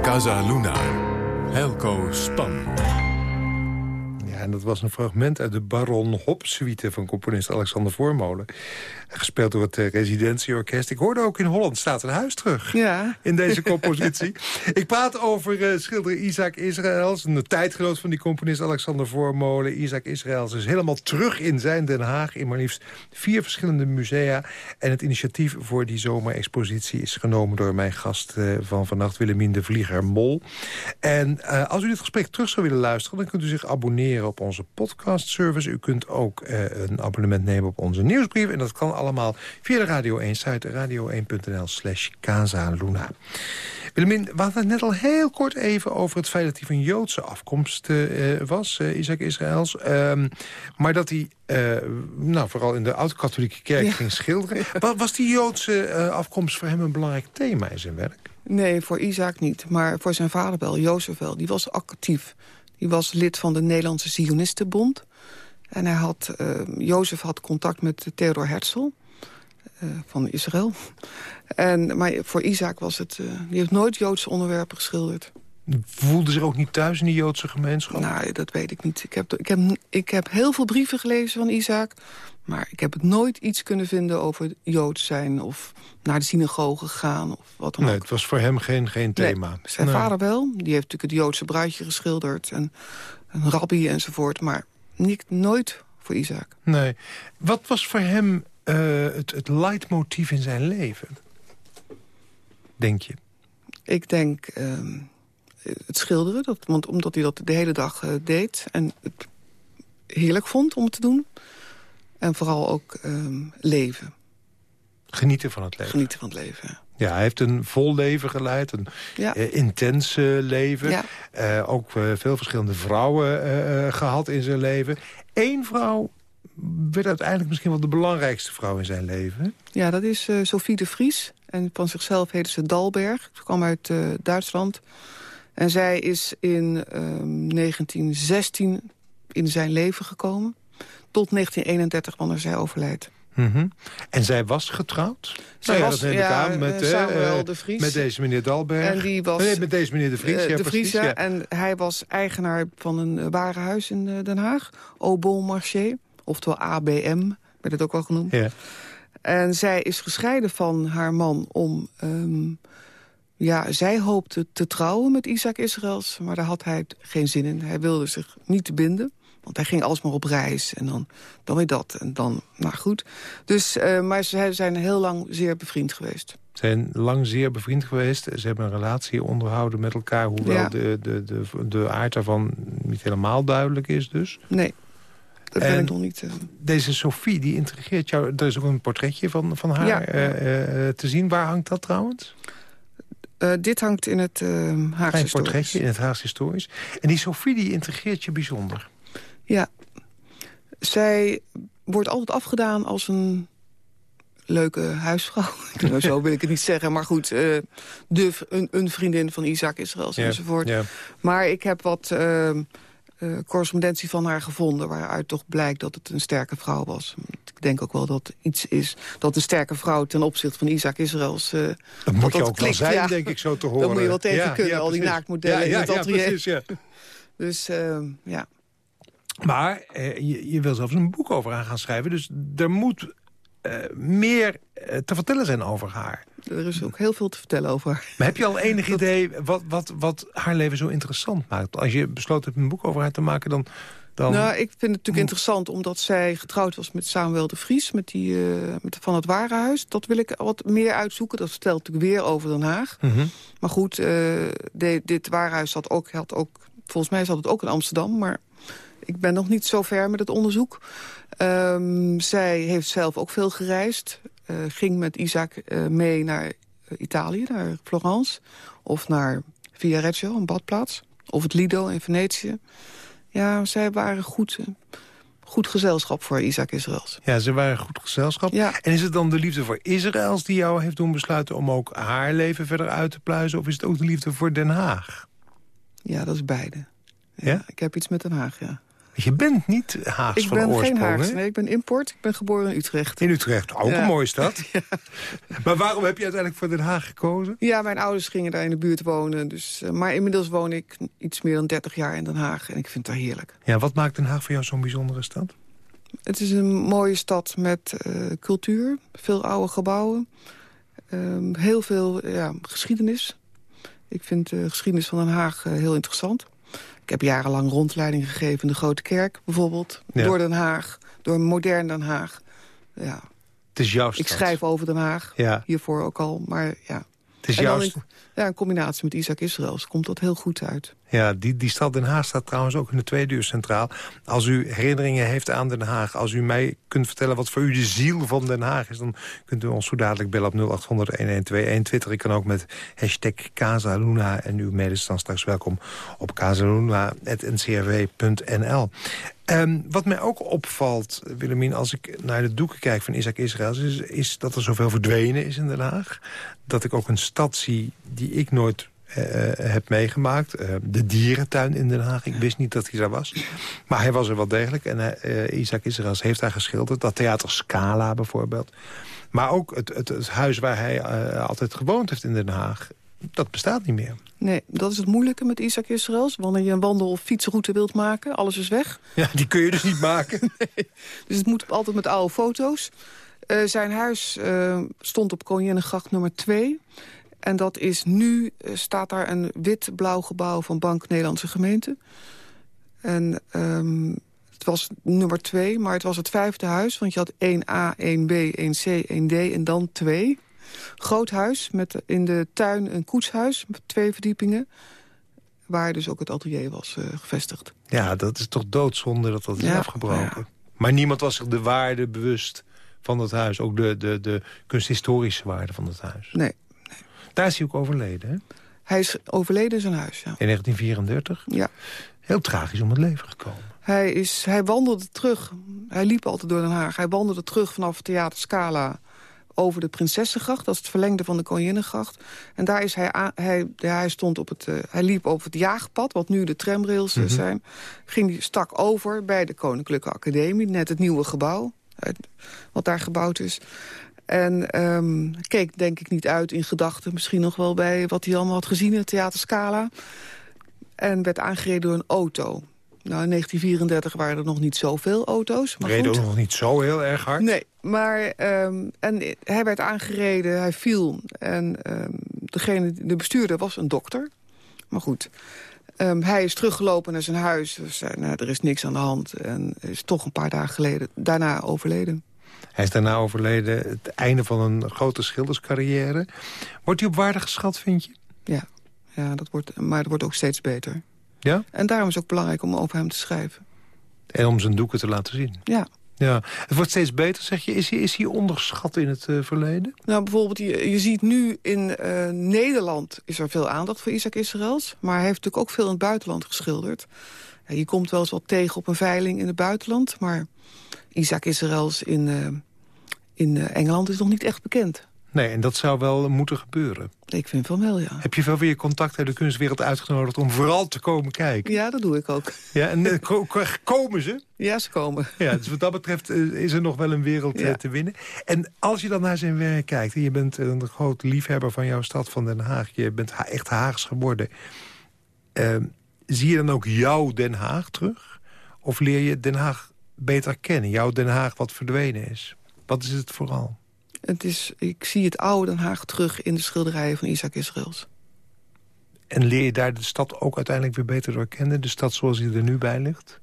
Casa Luna. Helco Span. Ja, en dat was een fragment uit de Baron Hop-suite... van componist Alexander Voormolen. Gespeeld door het uh, residentieorkest. Ik hoorde ook in Holland staat een huis terug. Ja. In deze compositie. Ik praat over uh, schilder Isaac Israëls. Een tijdgenoot van die componist Alexander Voormolen. Isaac Israëls is helemaal terug in zijn Den Haag. In maar liefst vier verschillende musea. En het initiatief voor die zomerexpositie is genomen door mijn gast uh, van vannacht. Willemien de Vlieger Mol. En als u dit gesprek terug zou willen luisteren... dan kunt u zich abonneren op onze podcastservice. U kunt ook eh, een abonnement nemen op onze nieuwsbrief. En dat kan allemaal via de Radio 1-site radio1.nl slash Casa Luna. Willemien, we hadden het net al heel kort even over het feit dat hij van Joodse afkomst uh, was, uh, Isaac Israëls. Um, maar dat hij uh, nou, vooral in de oud-katholieke kerk ging schilderen. Was die Joodse afkomst voor hem een belangrijk thema in zijn werk? Nee, voor Isaac niet. Maar voor zijn vader wel, Jozef wel. Die was actief. Die was lid van de Nederlandse Zionistenbond. En hij had, Jozef had contact met Theodor Herzl. Uh, van Israël. En, maar voor Isaac was het... Uh, die heeft nooit Joodse onderwerpen geschilderd. Voelde zich ook niet thuis in die Joodse gemeenschap? Nou, dat weet ik niet. Ik heb, ik, heb, ik heb heel veel brieven gelezen van Isaac... maar ik heb het nooit iets kunnen vinden over Joods zijn... of naar de synagoge gaan of wat dan nee, ook. het was voor hem geen, geen thema. Nee, zijn vader wel. Die heeft natuurlijk het Joodse bruidje geschilderd... en een rabbi enzovoort, maar niet, nooit voor Isaac. Nee. Wat was voor hem uh, het, het leidmotief in zijn leven? Denk je? Ik denk uh, het schilderen. Dat, want omdat hij dat de hele dag uh, deed. En het heerlijk vond om het te doen. En vooral ook uh, leven. Genieten van het leven. Genieten van het leven, ja. Ja, hij heeft een vol leven geleid, een ja. uh, intens uh, leven. Ja. Uh, ook veel verschillende vrouwen gehad in zijn leven. Eén vrouw werd uiteindelijk misschien wel de belangrijkste vrouw in zijn leven. Ja, dat is Sophie de Vries. En van zichzelf heette ze Dalberg. Ze kwam uit Duitsland. En zij is in 1916 in zijn leven gekomen. Tot 1931, wanneer zij overlijdt. Mm -hmm. En zij was getrouwd? Zij nou was, ja, ja, aan, met, Samuel de Vries. Met deze meneer Dalberg. En die was, nee, met deze meneer de Vries. Ja, de Vries, ja. En hij was eigenaar van een warenhuis in Den Haag. Au Bon Marché. Oftewel ABM, werd het ook wel genoemd. Ja. En zij is gescheiden van haar man om... Um, ja, zij hoopte te trouwen met Isaac Israëls, maar daar had hij geen zin in. Hij wilde zich niet binden, want hij ging alsmaar op reis en dan, dan weer dat. En dan, nou goed. Dus, uh, maar ze zijn heel lang zeer bevriend geweest. Ze zijn lang zeer bevriend geweest. Ze hebben een relatie onderhouden met elkaar... hoewel ja. de, de, de, de aard daarvan niet helemaal duidelijk is dus. Nee, dat ben ik nog niet... Uh... Deze Sophie, die intrigeert jou. Er is ook een portretje van, van haar ja, ja. Uh, te zien. Waar hangt dat trouwens? Uh, dit hangt in het Haagse Een portretje in het Haagse Historisch. En die Sophie die intrigeert je bijzonder. Ja. Zij wordt altijd afgedaan als een leuke huisvrouw. Zo wil ik het niet zeggen. Maar goed, uh, de, een, een, vriendin van Isaac Israëls ja, enzovoort. Ja. Maar ik heb wat uh, uh, correspondentie van haar gevonden... waaruit toch blijkt dat het een sterke vrouw was. Ik denk ook wel dat iets is dat een sterke vrouw... ten opzichte van Isaac Israëls... Uh, dat, dat moet je dat ook klikt, wel zijn, ja. denk ik zo te horen. Dat moet je wel tegen ja, kunnen, ja, al die naaktmodellen ja, in het atelier. precies, ja. Dus uh, ja. Maar uh, je, je, wil zelfs een boek over haar gaan schrijven. Dus er moet meer te vertellen zijn over haar. Er is ook heel veel te vertellen over haar. Maar heb je al enig dat... idee wat, wat, wat haar leven zo interessant maakt? Als je besloten hebt een boek over haar te maken, dan... dan... Nou, ik vind het natuurlijk interessant omdat zij getrouwd was met Samuel de Vries... Met die, uh, met, van het Warenhuis. Dat wil ik wat meer uitzoeken. Dat vertelt natuurlijk weer over Den Haag. Mm -hmm. Maar goed, uh, de, dit Warenhuis had ook, had ook... Volgens mij zat het ook in Amsterdam, maar... Ik ben nog niet zo ver met het onderzoek. Um, zij heeft zelf ook veel gereisd. Uh, ging met Isaac uh, mee naar Italië, naar Florence. Of naar Viareggio, een badplaats. Of het Lido in Venetië. Ja, zij waren goed, goed gezelschap voor Isaac Israëls. Ja, ze waren goed gezelschap. Ja. En is het dan de liefde voor Israëls die jou heeft doen besluiten... om ook haar leven verder uit te pluizen? Of is het ook de liefde voor Den Haag? Ja, dat is beide. Ja, ja? Ik heb iets met Den Haag, ja. Je bent niet Haags ik van ben oorsprong, geen Haags, nee, ik ben import. Ik ben geboren in Utrecht. In Utrecht, ook Ja. een mooie stad. ja. Maar waarom heb je uiteindelijk voor Den Haag gekozen? ja, mijn ouders gingen daar in de buurt wonen. Dus, uh, maar inmiddels woon ik iets meer dan 30 jaar in Den Haag. En ik vind het daar heerlijk. Ja, wat maakt Den Haag voor jou zo'n bijzondere stad? Het is een mooie stad met uh, cultuur. Veel oude gebouwen. Um, heel veel ja, geschiedenis. Ik vind de geschiedenis van Den Haag uh, heel interessant. Ik heb jarenlang rondleiding gegeven in de Grote Kerk, bijvoorbeeld. Ja. Door Den Haag, door modern Den Haag. Ja. Het is jouw stad. Ik schrijf over Den Haag, Ja, hiervoor ook al. Maar ja, het is en jouw dan in, ja, in combinatie met Isaac Israëls komt dat heel goed uit. Ja, die, die stad Den Haag staat trouwens ook in de tweede uur centraal. Als u herinneringen heeft aan Den Haag... als u mij kunt vertellen wat voor u de ziel van Den Haag is... dan kunt u ons zo dadelijk bellen op 0800-1121. Twitter, ik kan ook met hashtag Casaluna. En uw mail is dan straks welkom op casaluna.ncrw.nl. Um, wat mij ook opvalt, Willemien, als ik naar de doeken kijk van Isaac Israëls... Is, is dat er zoveel verdwenen is in Den Haag. Dat ik ook een stad zie die ik nooit heb meegemaakt. Uh, de dierentuin in Den Haag. Ik wist niet dat hij daar was. Maar hij was er wel degelijk. En uh, Isaac Israëls heeft daar geschilderd. Dat theater Scala bijvoorbeeld. Maar ook het, het, het huis waar hij altijd gewoond heeft in Den Haag. Dat bestaat niet meer. Nee, dat is het moeilijke met Isaac Israëls. Wanneer je een wandel- of fietsroute wilt maken, alles is weg. Ja, die kun je dus niet maken. nee. Dus het moet altijd met oude foto's. zijn huis stond op Koninginnegracht nummer 2. En dat is nu, staat daar een wit-blauw gebouw van Bank Nederlandse Gemeente. En um, het was nummer twee, maar het was het vijfde huis. Want je had 1A, 1B, 1C, 1D en dan 2. Groot huis met in de tuin een koetshuis met twee verdiepingen. Waar dus ook het atelier was uh, gevestigd. Ja, dat is toch doodzonde dat dat is ja, afgebroken. Ja. Maar niemand was zich de waarde bewust van dat huis. Ook de, de, de kunsthistorische waarde van het huis. Nee, daar is hij ook overleden, hè? Hij is overleden in zijn huis, ja. In 1934? Ja. Heel tragisch om het leven gekomen. Hij, is, hij wandelde terug. Hij liep altijd door Den Haag. Hij wandelde terug vanaf Theater Scala over de Prinsessengracht. Dat is het verlengde van de Koninginnegracht. En daar is hij, hij, hij, stond op het, uh, hij liep over het jaagpad, wat nu de tramrails mm -hmm. zijn. Ging die stak over bij de Koninklijke Academie, net het nieuwe gebouw. Wat daar gebouwd is. En um, keek denk ik niet uit in gedachten. Misschien nog wel bij wat hij allemaal had gezien in het Theater Scala. En werd aangereden door een auto. Nou, in 1934 waren er nog niet zoveel auto's. Maar Reden ook nog niet zo heel erg hard? Nee, maar um, en hij werd aangereden, hij viel. En um, degene, de bestuurder was een dokter. Maar goed, um, hij is teruggelopen naar zijn huis. Zeiden, nou, er is niks aan de hand. En is toch een paar dagen geleden daarna overleden. Hij is daarna overleden, het einde van een grote schilderscarrière. Wordt hij op waarde geschat, vind je? Ja, ja dat wordt, maar het wordt ook steeds beter. Ja? En daarom is het ook belangrijk om over hem te schrijven. En om zijn doeken te laten zien? Ja. Ja, het wordt steeds beter, zeg je. Is hij, is hij onderschat in het uh, verleden? Nou, bijvoorbeeld, je, je ziet nu in uh, Nederland is er veel aandacht voor Isaac Israëls. Maar hij heeft natuurlijk ook veel in het buitenland geschilderd. Ja, je komt wel eens wat tegen op een veiling in het buitenland. Maar Isaac Israëls in, uh, in Engeland is nog niet echt bekend. Nee, en dat zou wel moeten gebeuren. Ik vind van wel, ja. Heb je veel je contact uit de kunstwereld uitgenodigd... om vooral te komen kijken? Ja, dat doe ik ook. Ja, en ko komen ze? Ja, ze komen. Ja, dus wat dat betreft uh, is er nog wel een wereld ja. te winnen. En als je dan naar zijn werk kijkt... en je bent een groot liefhebber van jouw stad van Den Haag... je bent echt Haags geworden... Ehm, zie je dan ook jouw Den Haag terug? Of leer je Den Haag beter kennen? Jouw Den Haag wat verdwenen is? Wat is het vooral? Het is, ik zie het oude Den Haag terug in de schilderijen van Isaac Israëls. En leer je daar de stad ook uiteindelijk weer beter door kennen? De stad zoals die er nu bij ligt?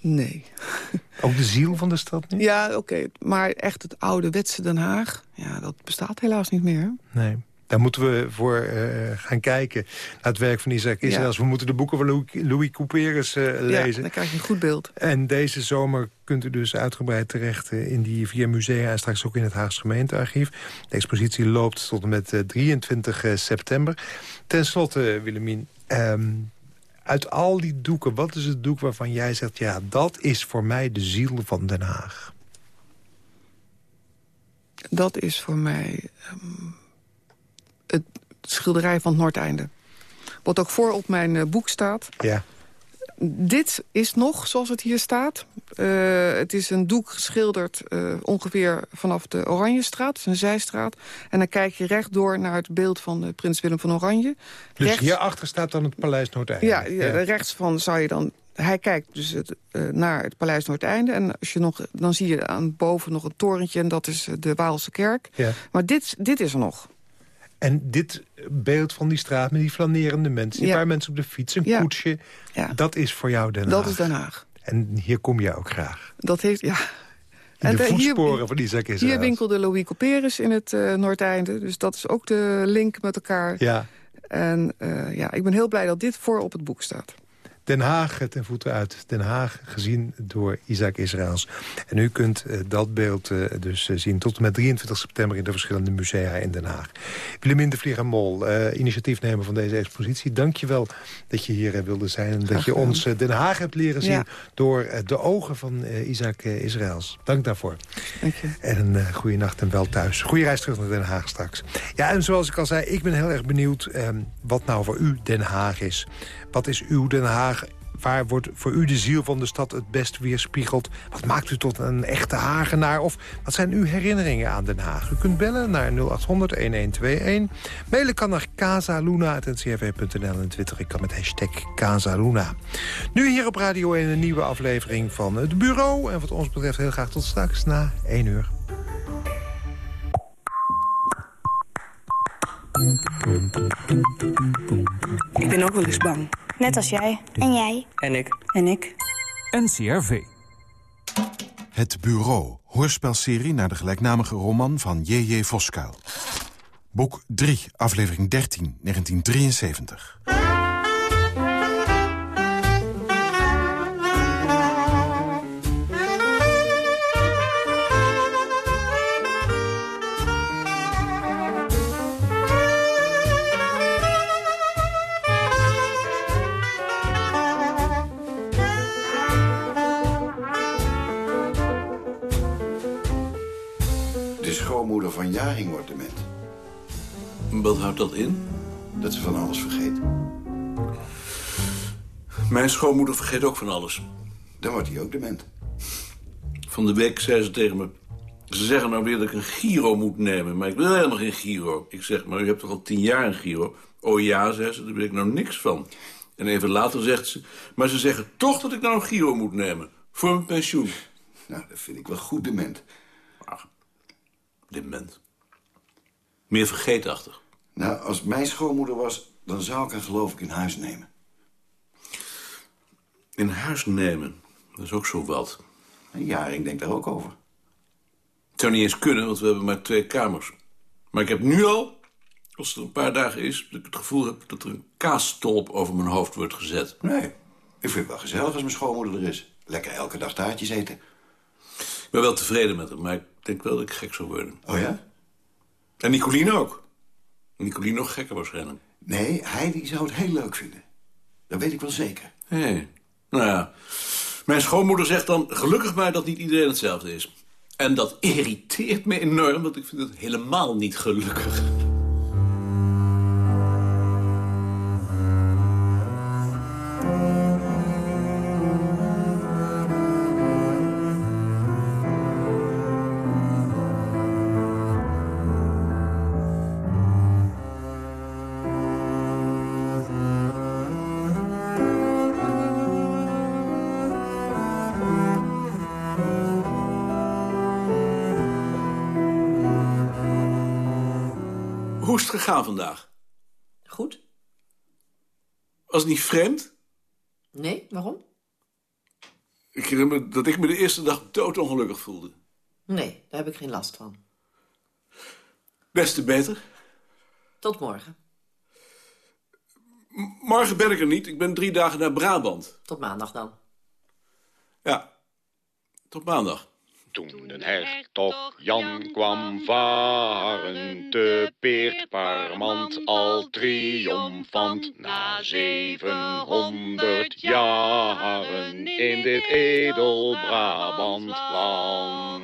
Nee. Ook de ziel van de stad niet? Ja, oké. Okay. Maar echt het oude wetse Den Haag, ja, dat bestaat helaas niet meer. Nee. Daar moeten we voor uh, gaan kijken naar het werk van Isaac Israëls. Ja. We moeten de boeken van Louis, Louis Couperus uh, lezen. Ja, dan krijg je een goed beeld. En deze zomer kunt u dus uitgebreid terecht in die vier musea... en straks ook in het Haagse gemeentearchief. De expositie loopt tot en met 23 september. Ten slotte, Willemien... Um, uit al die doeken, wat is het doek waarvan jij zegt... ja, dat is voor mij de ziel van Den Haag? Dat is voor mij... Um het schilderij van het Noordeinde. Wat ook voor op mijn uh, boek staat. Ja. Dit is nog zoals het hier staat. Uh, het is een doek geschilderd uh, ongeveer vanaf de Oranjestraat. een zijstraat. En dan kijk je rechtdoor naar het beeld van prins Willem van Oranje. Dus rechts... hierachter staat dan het Paleis Noordeinde? Ja, ja, rechts van zou je dan... Hij kijkt dus het, naar het Paleis Noordeinde. En als je nog, dan zie je aan boven nog een torentje. En dat is de Waalse kerk. Ja. Maar dit, dit is er nog. En dit beeld van die straat met die flanerende mensen... ja. paar mensen op de fiets, een ja. koetsje... Ja. dat is voor jou Den Haag. Dat is Den Haag. En hier kom je ook graag. Dat heeft, ja... In en de voetsporen hier, van Isaac Israël. Hier winkelde Louis Couperus in het uh, Noordeinde. Dus dat is ook de link met elkaar. Ja. En ja, ik ben heel blij dat dit voor op het boek staat. Den Haag ten voeten uit Den Haag, gezien door Isaac Israëls. En u kunt uh, dat beeld uh, dus uh, zien tot en met 23 september... in de verschillende musea in Den Haag. Willemien de Vlieger-Mol, initiatiefnemer van deze expositie... dank je wel dat je hier wilde zijn... en dat je ons Den Haag hebt leren zien... Ja. door de ogen van Isaac Israëls. Dank daarvoor. Dank je. En een goede nacht en wel thuis. Goede reis terug naar Den Haag straks. Ja, en zoals ik al zei, ik ben heel erg benieuwd... Ehm, wat nou voor u Den Haag is. Wat is uw Den Haag? Waar wordt voor u de ziel van de stad het best weerspiegeld? Wat maakt u tot een echte Hagenaar? Of wat zijn uw herinneringen aan Den Haag? U kunt bellen naar 0800-1121. Mailen kan naar casaluna.ncrv.nl en Twitter. Ik kan met hashtag Casaluna. Nu hier op Radio 1 een nieuwe aflevering van Het Bureau. En wat ons betreft heel graag tot straks na 1 uur. Ik ben ook wel eens bang. Net als jij. En jij. En ik. En ik. NCRV. Het Bureau. Hoorspelserie naar de gelijknamige roman van J.J. Voskuil. Boek 3, aflevering 13, 1973. Van Jaring wordt dement. Wat houdt dat in? Dat ze van alles vergeet. Mijn schoonmoeder vergeet ook van alles. Dan wordt hij ook dement. Van de week zei ze tegen me... Ze zeggen nou weer dat ik een giro moet nemen, maar ik wil helemaal geen giro. Ik zeg, maar u hebt toch al tien jaar een giro? Oh ja, zei ze, daar weet ik nou niks van. En even later zegt ze... Maar ze zeggen toch dat ik nou een giro moet nemen. Voor mijn pensioen. Nou, dat vind ik wel goed dement dement. Meer vergeetachtig. Nou, als mijn schoonmoeder was, dan zou ik haar geloof ik in huis nemen. In huis nemen? Dat is ook zo wat. Ja, ik denk daar ook over. Het zou niet eens kunnen, want we hebben maar twee kamers. Maar ik heb nu al, als het er een paar dagen is... dat ik het gevoel heb dat er een kaasstolp over mijn hoofd wordt gezet. Nee, ik vind het wel gezellig als mijn schoonmoeder er is. Lekker elke dag taartjes eten. Ik ben wel tevreden met hem, maar ik denk wel dat ik gek zou worden. Oh ja? En Nicolien ook. Nicolien nog gekker waarschijnlijk. Nee, Heidi zou het heel leuk vinden. Dat weet ik wel zeker. Hé, hey. nou ja. Mijn schoonmoeder zegt dan gelukkig maar dat niet iedereen hetzelfde is. En dat irriteert me enorm, want ik vind het helemaal niet gelukkig. Gegaan vandaag? Goed. Was het niet vreemd? Nee, waarom? Ik herinner me dat ik me de eerste dag doodongelukkig voelde. Nee, daar heb ik geen last van. Beste te beter. Tot morgen. morgen ben ik er niet. Ik ben drie dagen naar Brabant. Tot maandag dan. Ja, tot maandag. Toen een hertog Jan kwam varen, te Peerparmant al triomfant. Na zevenhonderd jaren in dit edel Brabantland.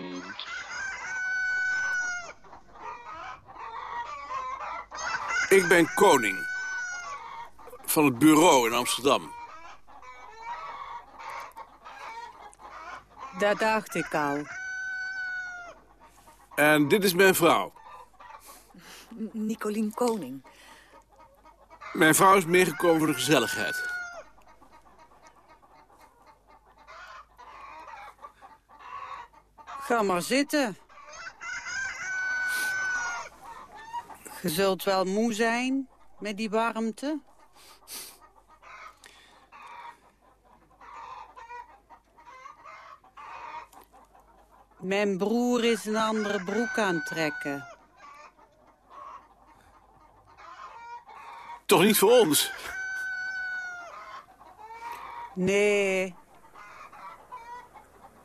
Ik ben koning van het bureau in Amsterdam. Dat dacht ik al. En dit is mijn vrouw. Nicolien Koning. Mijn vrouw is meegekomen voor de gezelligheid. Ga maar zitten. Je zult wel moe zijn met die warmte. Mijn broer is een andere broek aan het trekken. Toch niet voor ons? Nee.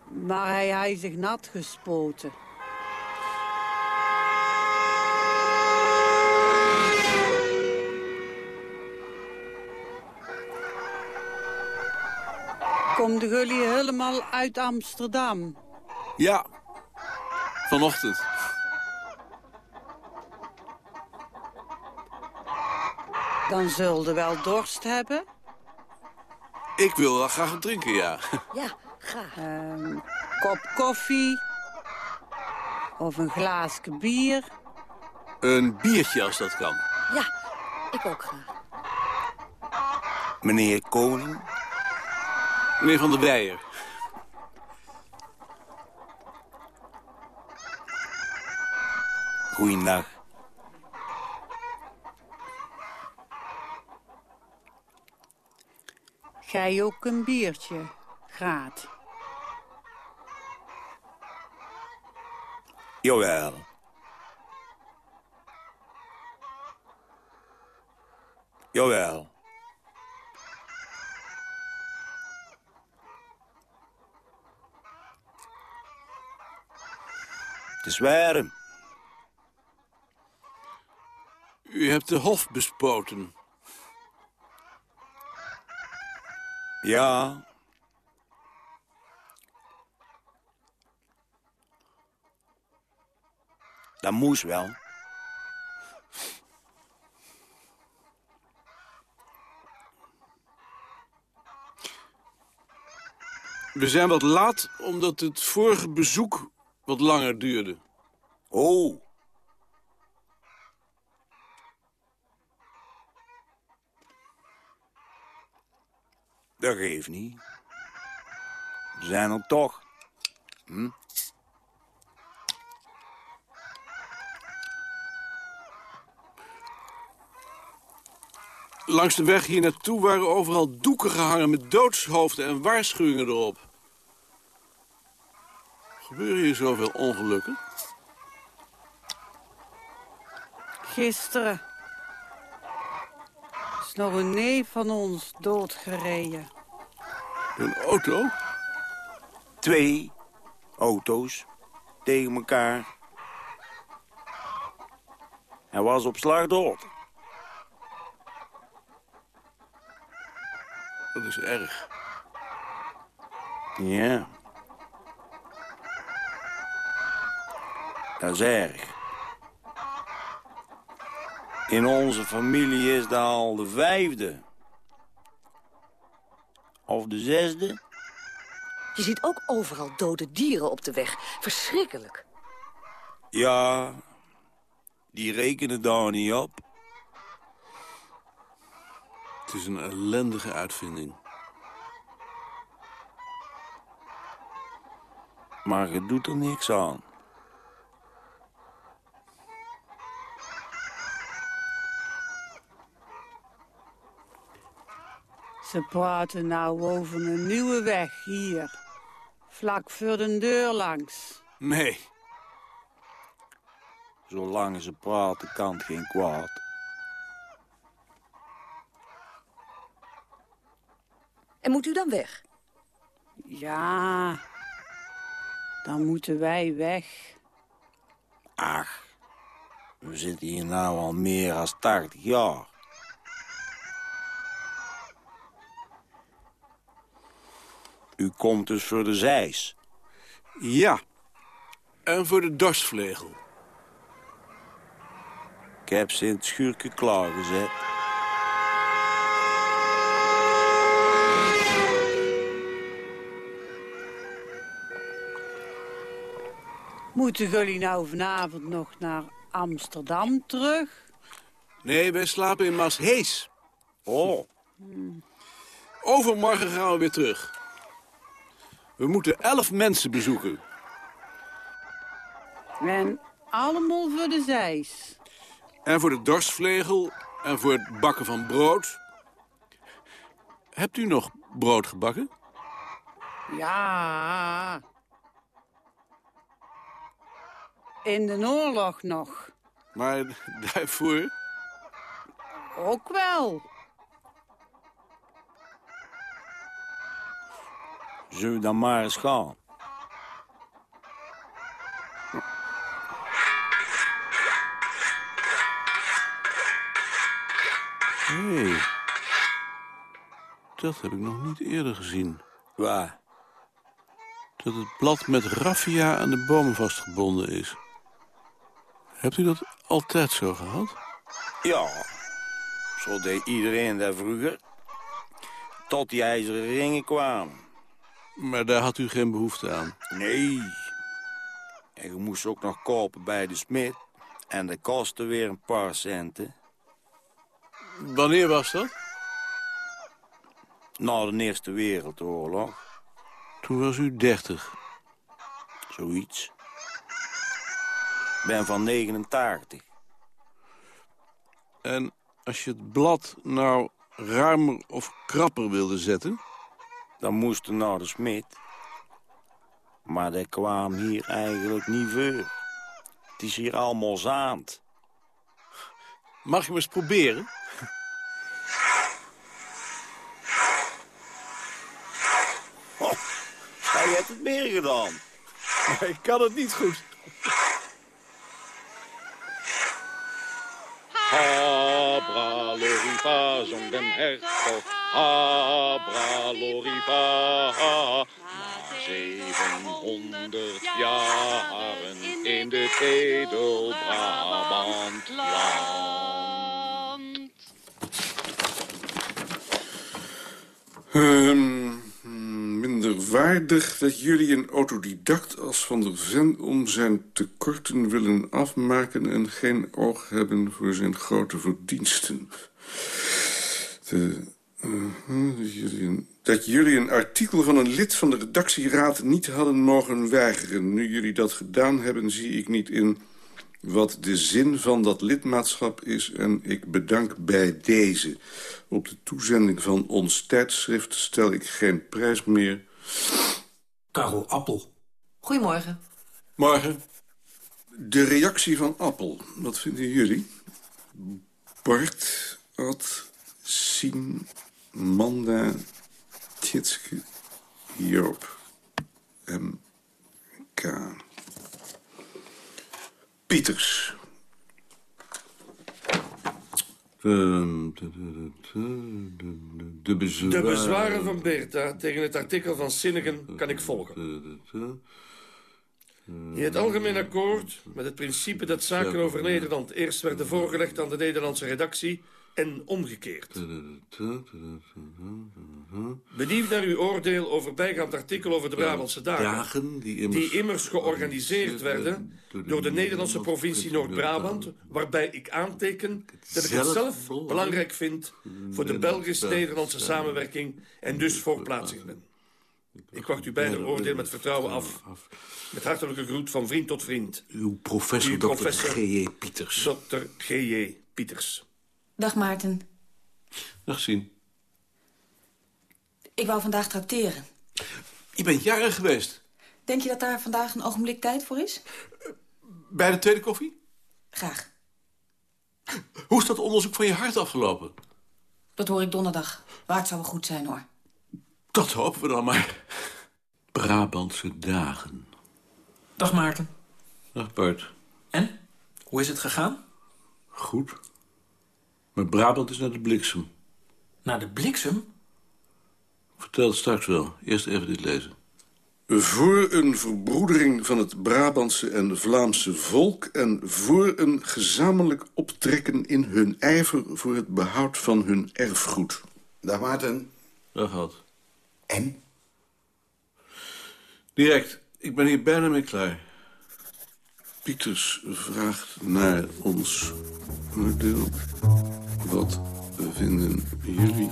Maar hij hij zich nat gespoten. Komt jullie helemaal uit Amsterdam? Ja. Vanochtend. Dan zullen wel dorst hebben. Ik wil wel graag wat drinken, ja. Ja, graag. Een kop koffie. Of een glaasje bier. Een biertje als dat kan. Ja, ik ook graag. Meneer Koning? Meneer Van der Weijer. Goeiedag. Gij ook een biertje, graat. Jawel. Jawel. Het is warm. U hebt de hof bespoten. Ja. Dat moest wel. We zijn wat laat omdat het vorige bezoek wat langer duurde. Oh. Dat geeft niet. We zijn er toch. Hm? Langs de weg hier naartoe waren overal doeken gehangen met doodshoofden en waarschuwingen erop. Gebeuren hier zoveel ongelukken? Gisteren is nog een neef van ons doodgereden. Een auto? Twee auto's tegen elkaar. Hij was op slag dood. Dat is erg. Ja. Dat is erg. In onze familie is dat al de vijfde. Of de zesde. Je ziet ook overal dode dieren op de weg. Verschrikkelijk. Ja, die rekenen daar niet op. Het is een ellendige uitvinding. Maar je doet er niks aan. Ze praten nou over een nieuwe weg hier. Vlak voor de deur langs. Nee. Zolang ze praten kan het geen kwaad. En moet u dan weg? Ja, dan moeten wij weg. Ach, we zitten hier nou al meer dan 80 jaar. U komt dus voor de zeis. Ja. En voor de dorsvlegel. Ik heb ze in het schuurke klaargezet. Moeten jullie nou vanavond nog naar Amsterdam terug? Nee, wij slapen in Maashees. Oh, Overmorgen gaan we weer terug. We moeten elf mensen bezoeken. En allemaal voor de zeis. En voor de dorsvlegel en voor het bakken van brood. Hebt u nog brood gebakken? Ja. In de oorlog nog. Maar daarvoor... ook wel. Zullen we dan maar eens gaan? Hé, dat heb ik nog niet eerder gezien. Waar? Dat het blad met raffia aan de bomen vastgebonden is. Hebt u dat altijd zo gehad? Ja, zo deed iedereen dat vroeger. Tot die ijzeren ringen kwamen. Maar daar had u geen behoefte aan? Nee. En je moest ook nog kopen bij de smid. En dat kostte weer een paar centen. Wanneer was dat? Na de Eerste Wereldoorlog. Toen was u dertig. Zoiets. Ik ben van 89. En als je het blad nou ruimer of krapper wilde zetten? Dan moest er naar de smid. Maar dat kwam hier eigenlijk niet voor. Het is hier allemaal zaand. Mag je me eens proberen? Oh, hij heeft het meer gedaan. Ik kan het niet goed. Loriva, zong den hertog. Loriva. Na zevenhonderd jaren in de edel Brabant land. Waardig dat jullie een autodidact als Van der Ven... om zijn tekorten willen afmaken... en geen oog hebben voor zijn grote verdiensten. Een, dat jullie een artikel van een lid van de redactieraad... niet hadden mogen weigeren. Nu jullie dat gedaan hebben, zie ik niet in wat de zin van dat lidmaatschap is... en ik bedank bij deze. Op de toezending van ons tijdschrift stel ik geen prijs meer. Karel Appel. Goedemorgen. Morgen. De reactie van Appel, wat vinden jullie? Bart, Ad, Sien, Manda, Tjitske, Joop, M, K... Pieters. De, de, de, de, bezwaren... de bezwaren van Bertha tegen het artikel van Sinnegen kan ik volgen. In het algemeen akkoord met het principe dat zaken over Nederland eerst werden voorgelegd aan de Nederlandse redactie en omgekeerd. Benieuwd naar uw oordeel over bijgaand artikel over de Brabantse dagen, dagen die, immers, die immers georganiseerd werden door de Nederlandse provincie Noord-Brabant, waarbij ik aanteken dat ik het zelf belangrijk vind voor de Belgisch-Nederlandse samenwerking en dus voor plaatsing ben. Ik wacht uw beide oordeel met vertrouwen af. Met hartelijke groet van vriend tot vriend. Uw professor, Uw professor Dr. G.J. Pieters. Dr. G.J. Pieters. Dag Maarten. Dag Sien. Ik wou vandaag tracteren. Je bent jarig geweest. Denk je dat daar vandaag een ogenblik tijd voor is? Bij de tweede koffie? Graag. Hoe is dat onderzoek van je hart afgelopen? Dat hoor ik donderdag. Waar het zou wel goed zijn, hoor. Dat hopen we dan maar. Brabantse dagen. Dag Maarten. Dag Bart. En? Hoe is het gegaan? Goed. Maar Brabant is naar de bliksem. Naar de bliksem? Vertel het straks wel. Eerst even dit lezen. Voor een verbroedering van het Brabantse en Vlaamse volk... en voor een gezamenlijk optrekken in hun ijver... voor het behoud van hun erfgoed. Dag Maarten. Dag Had. En? Direct. Ik ben hier bijna mee klaar. Pieters vraagt naar ons oordeel. Wat vinden jullie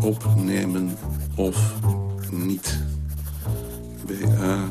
opnemen of niet? B-A,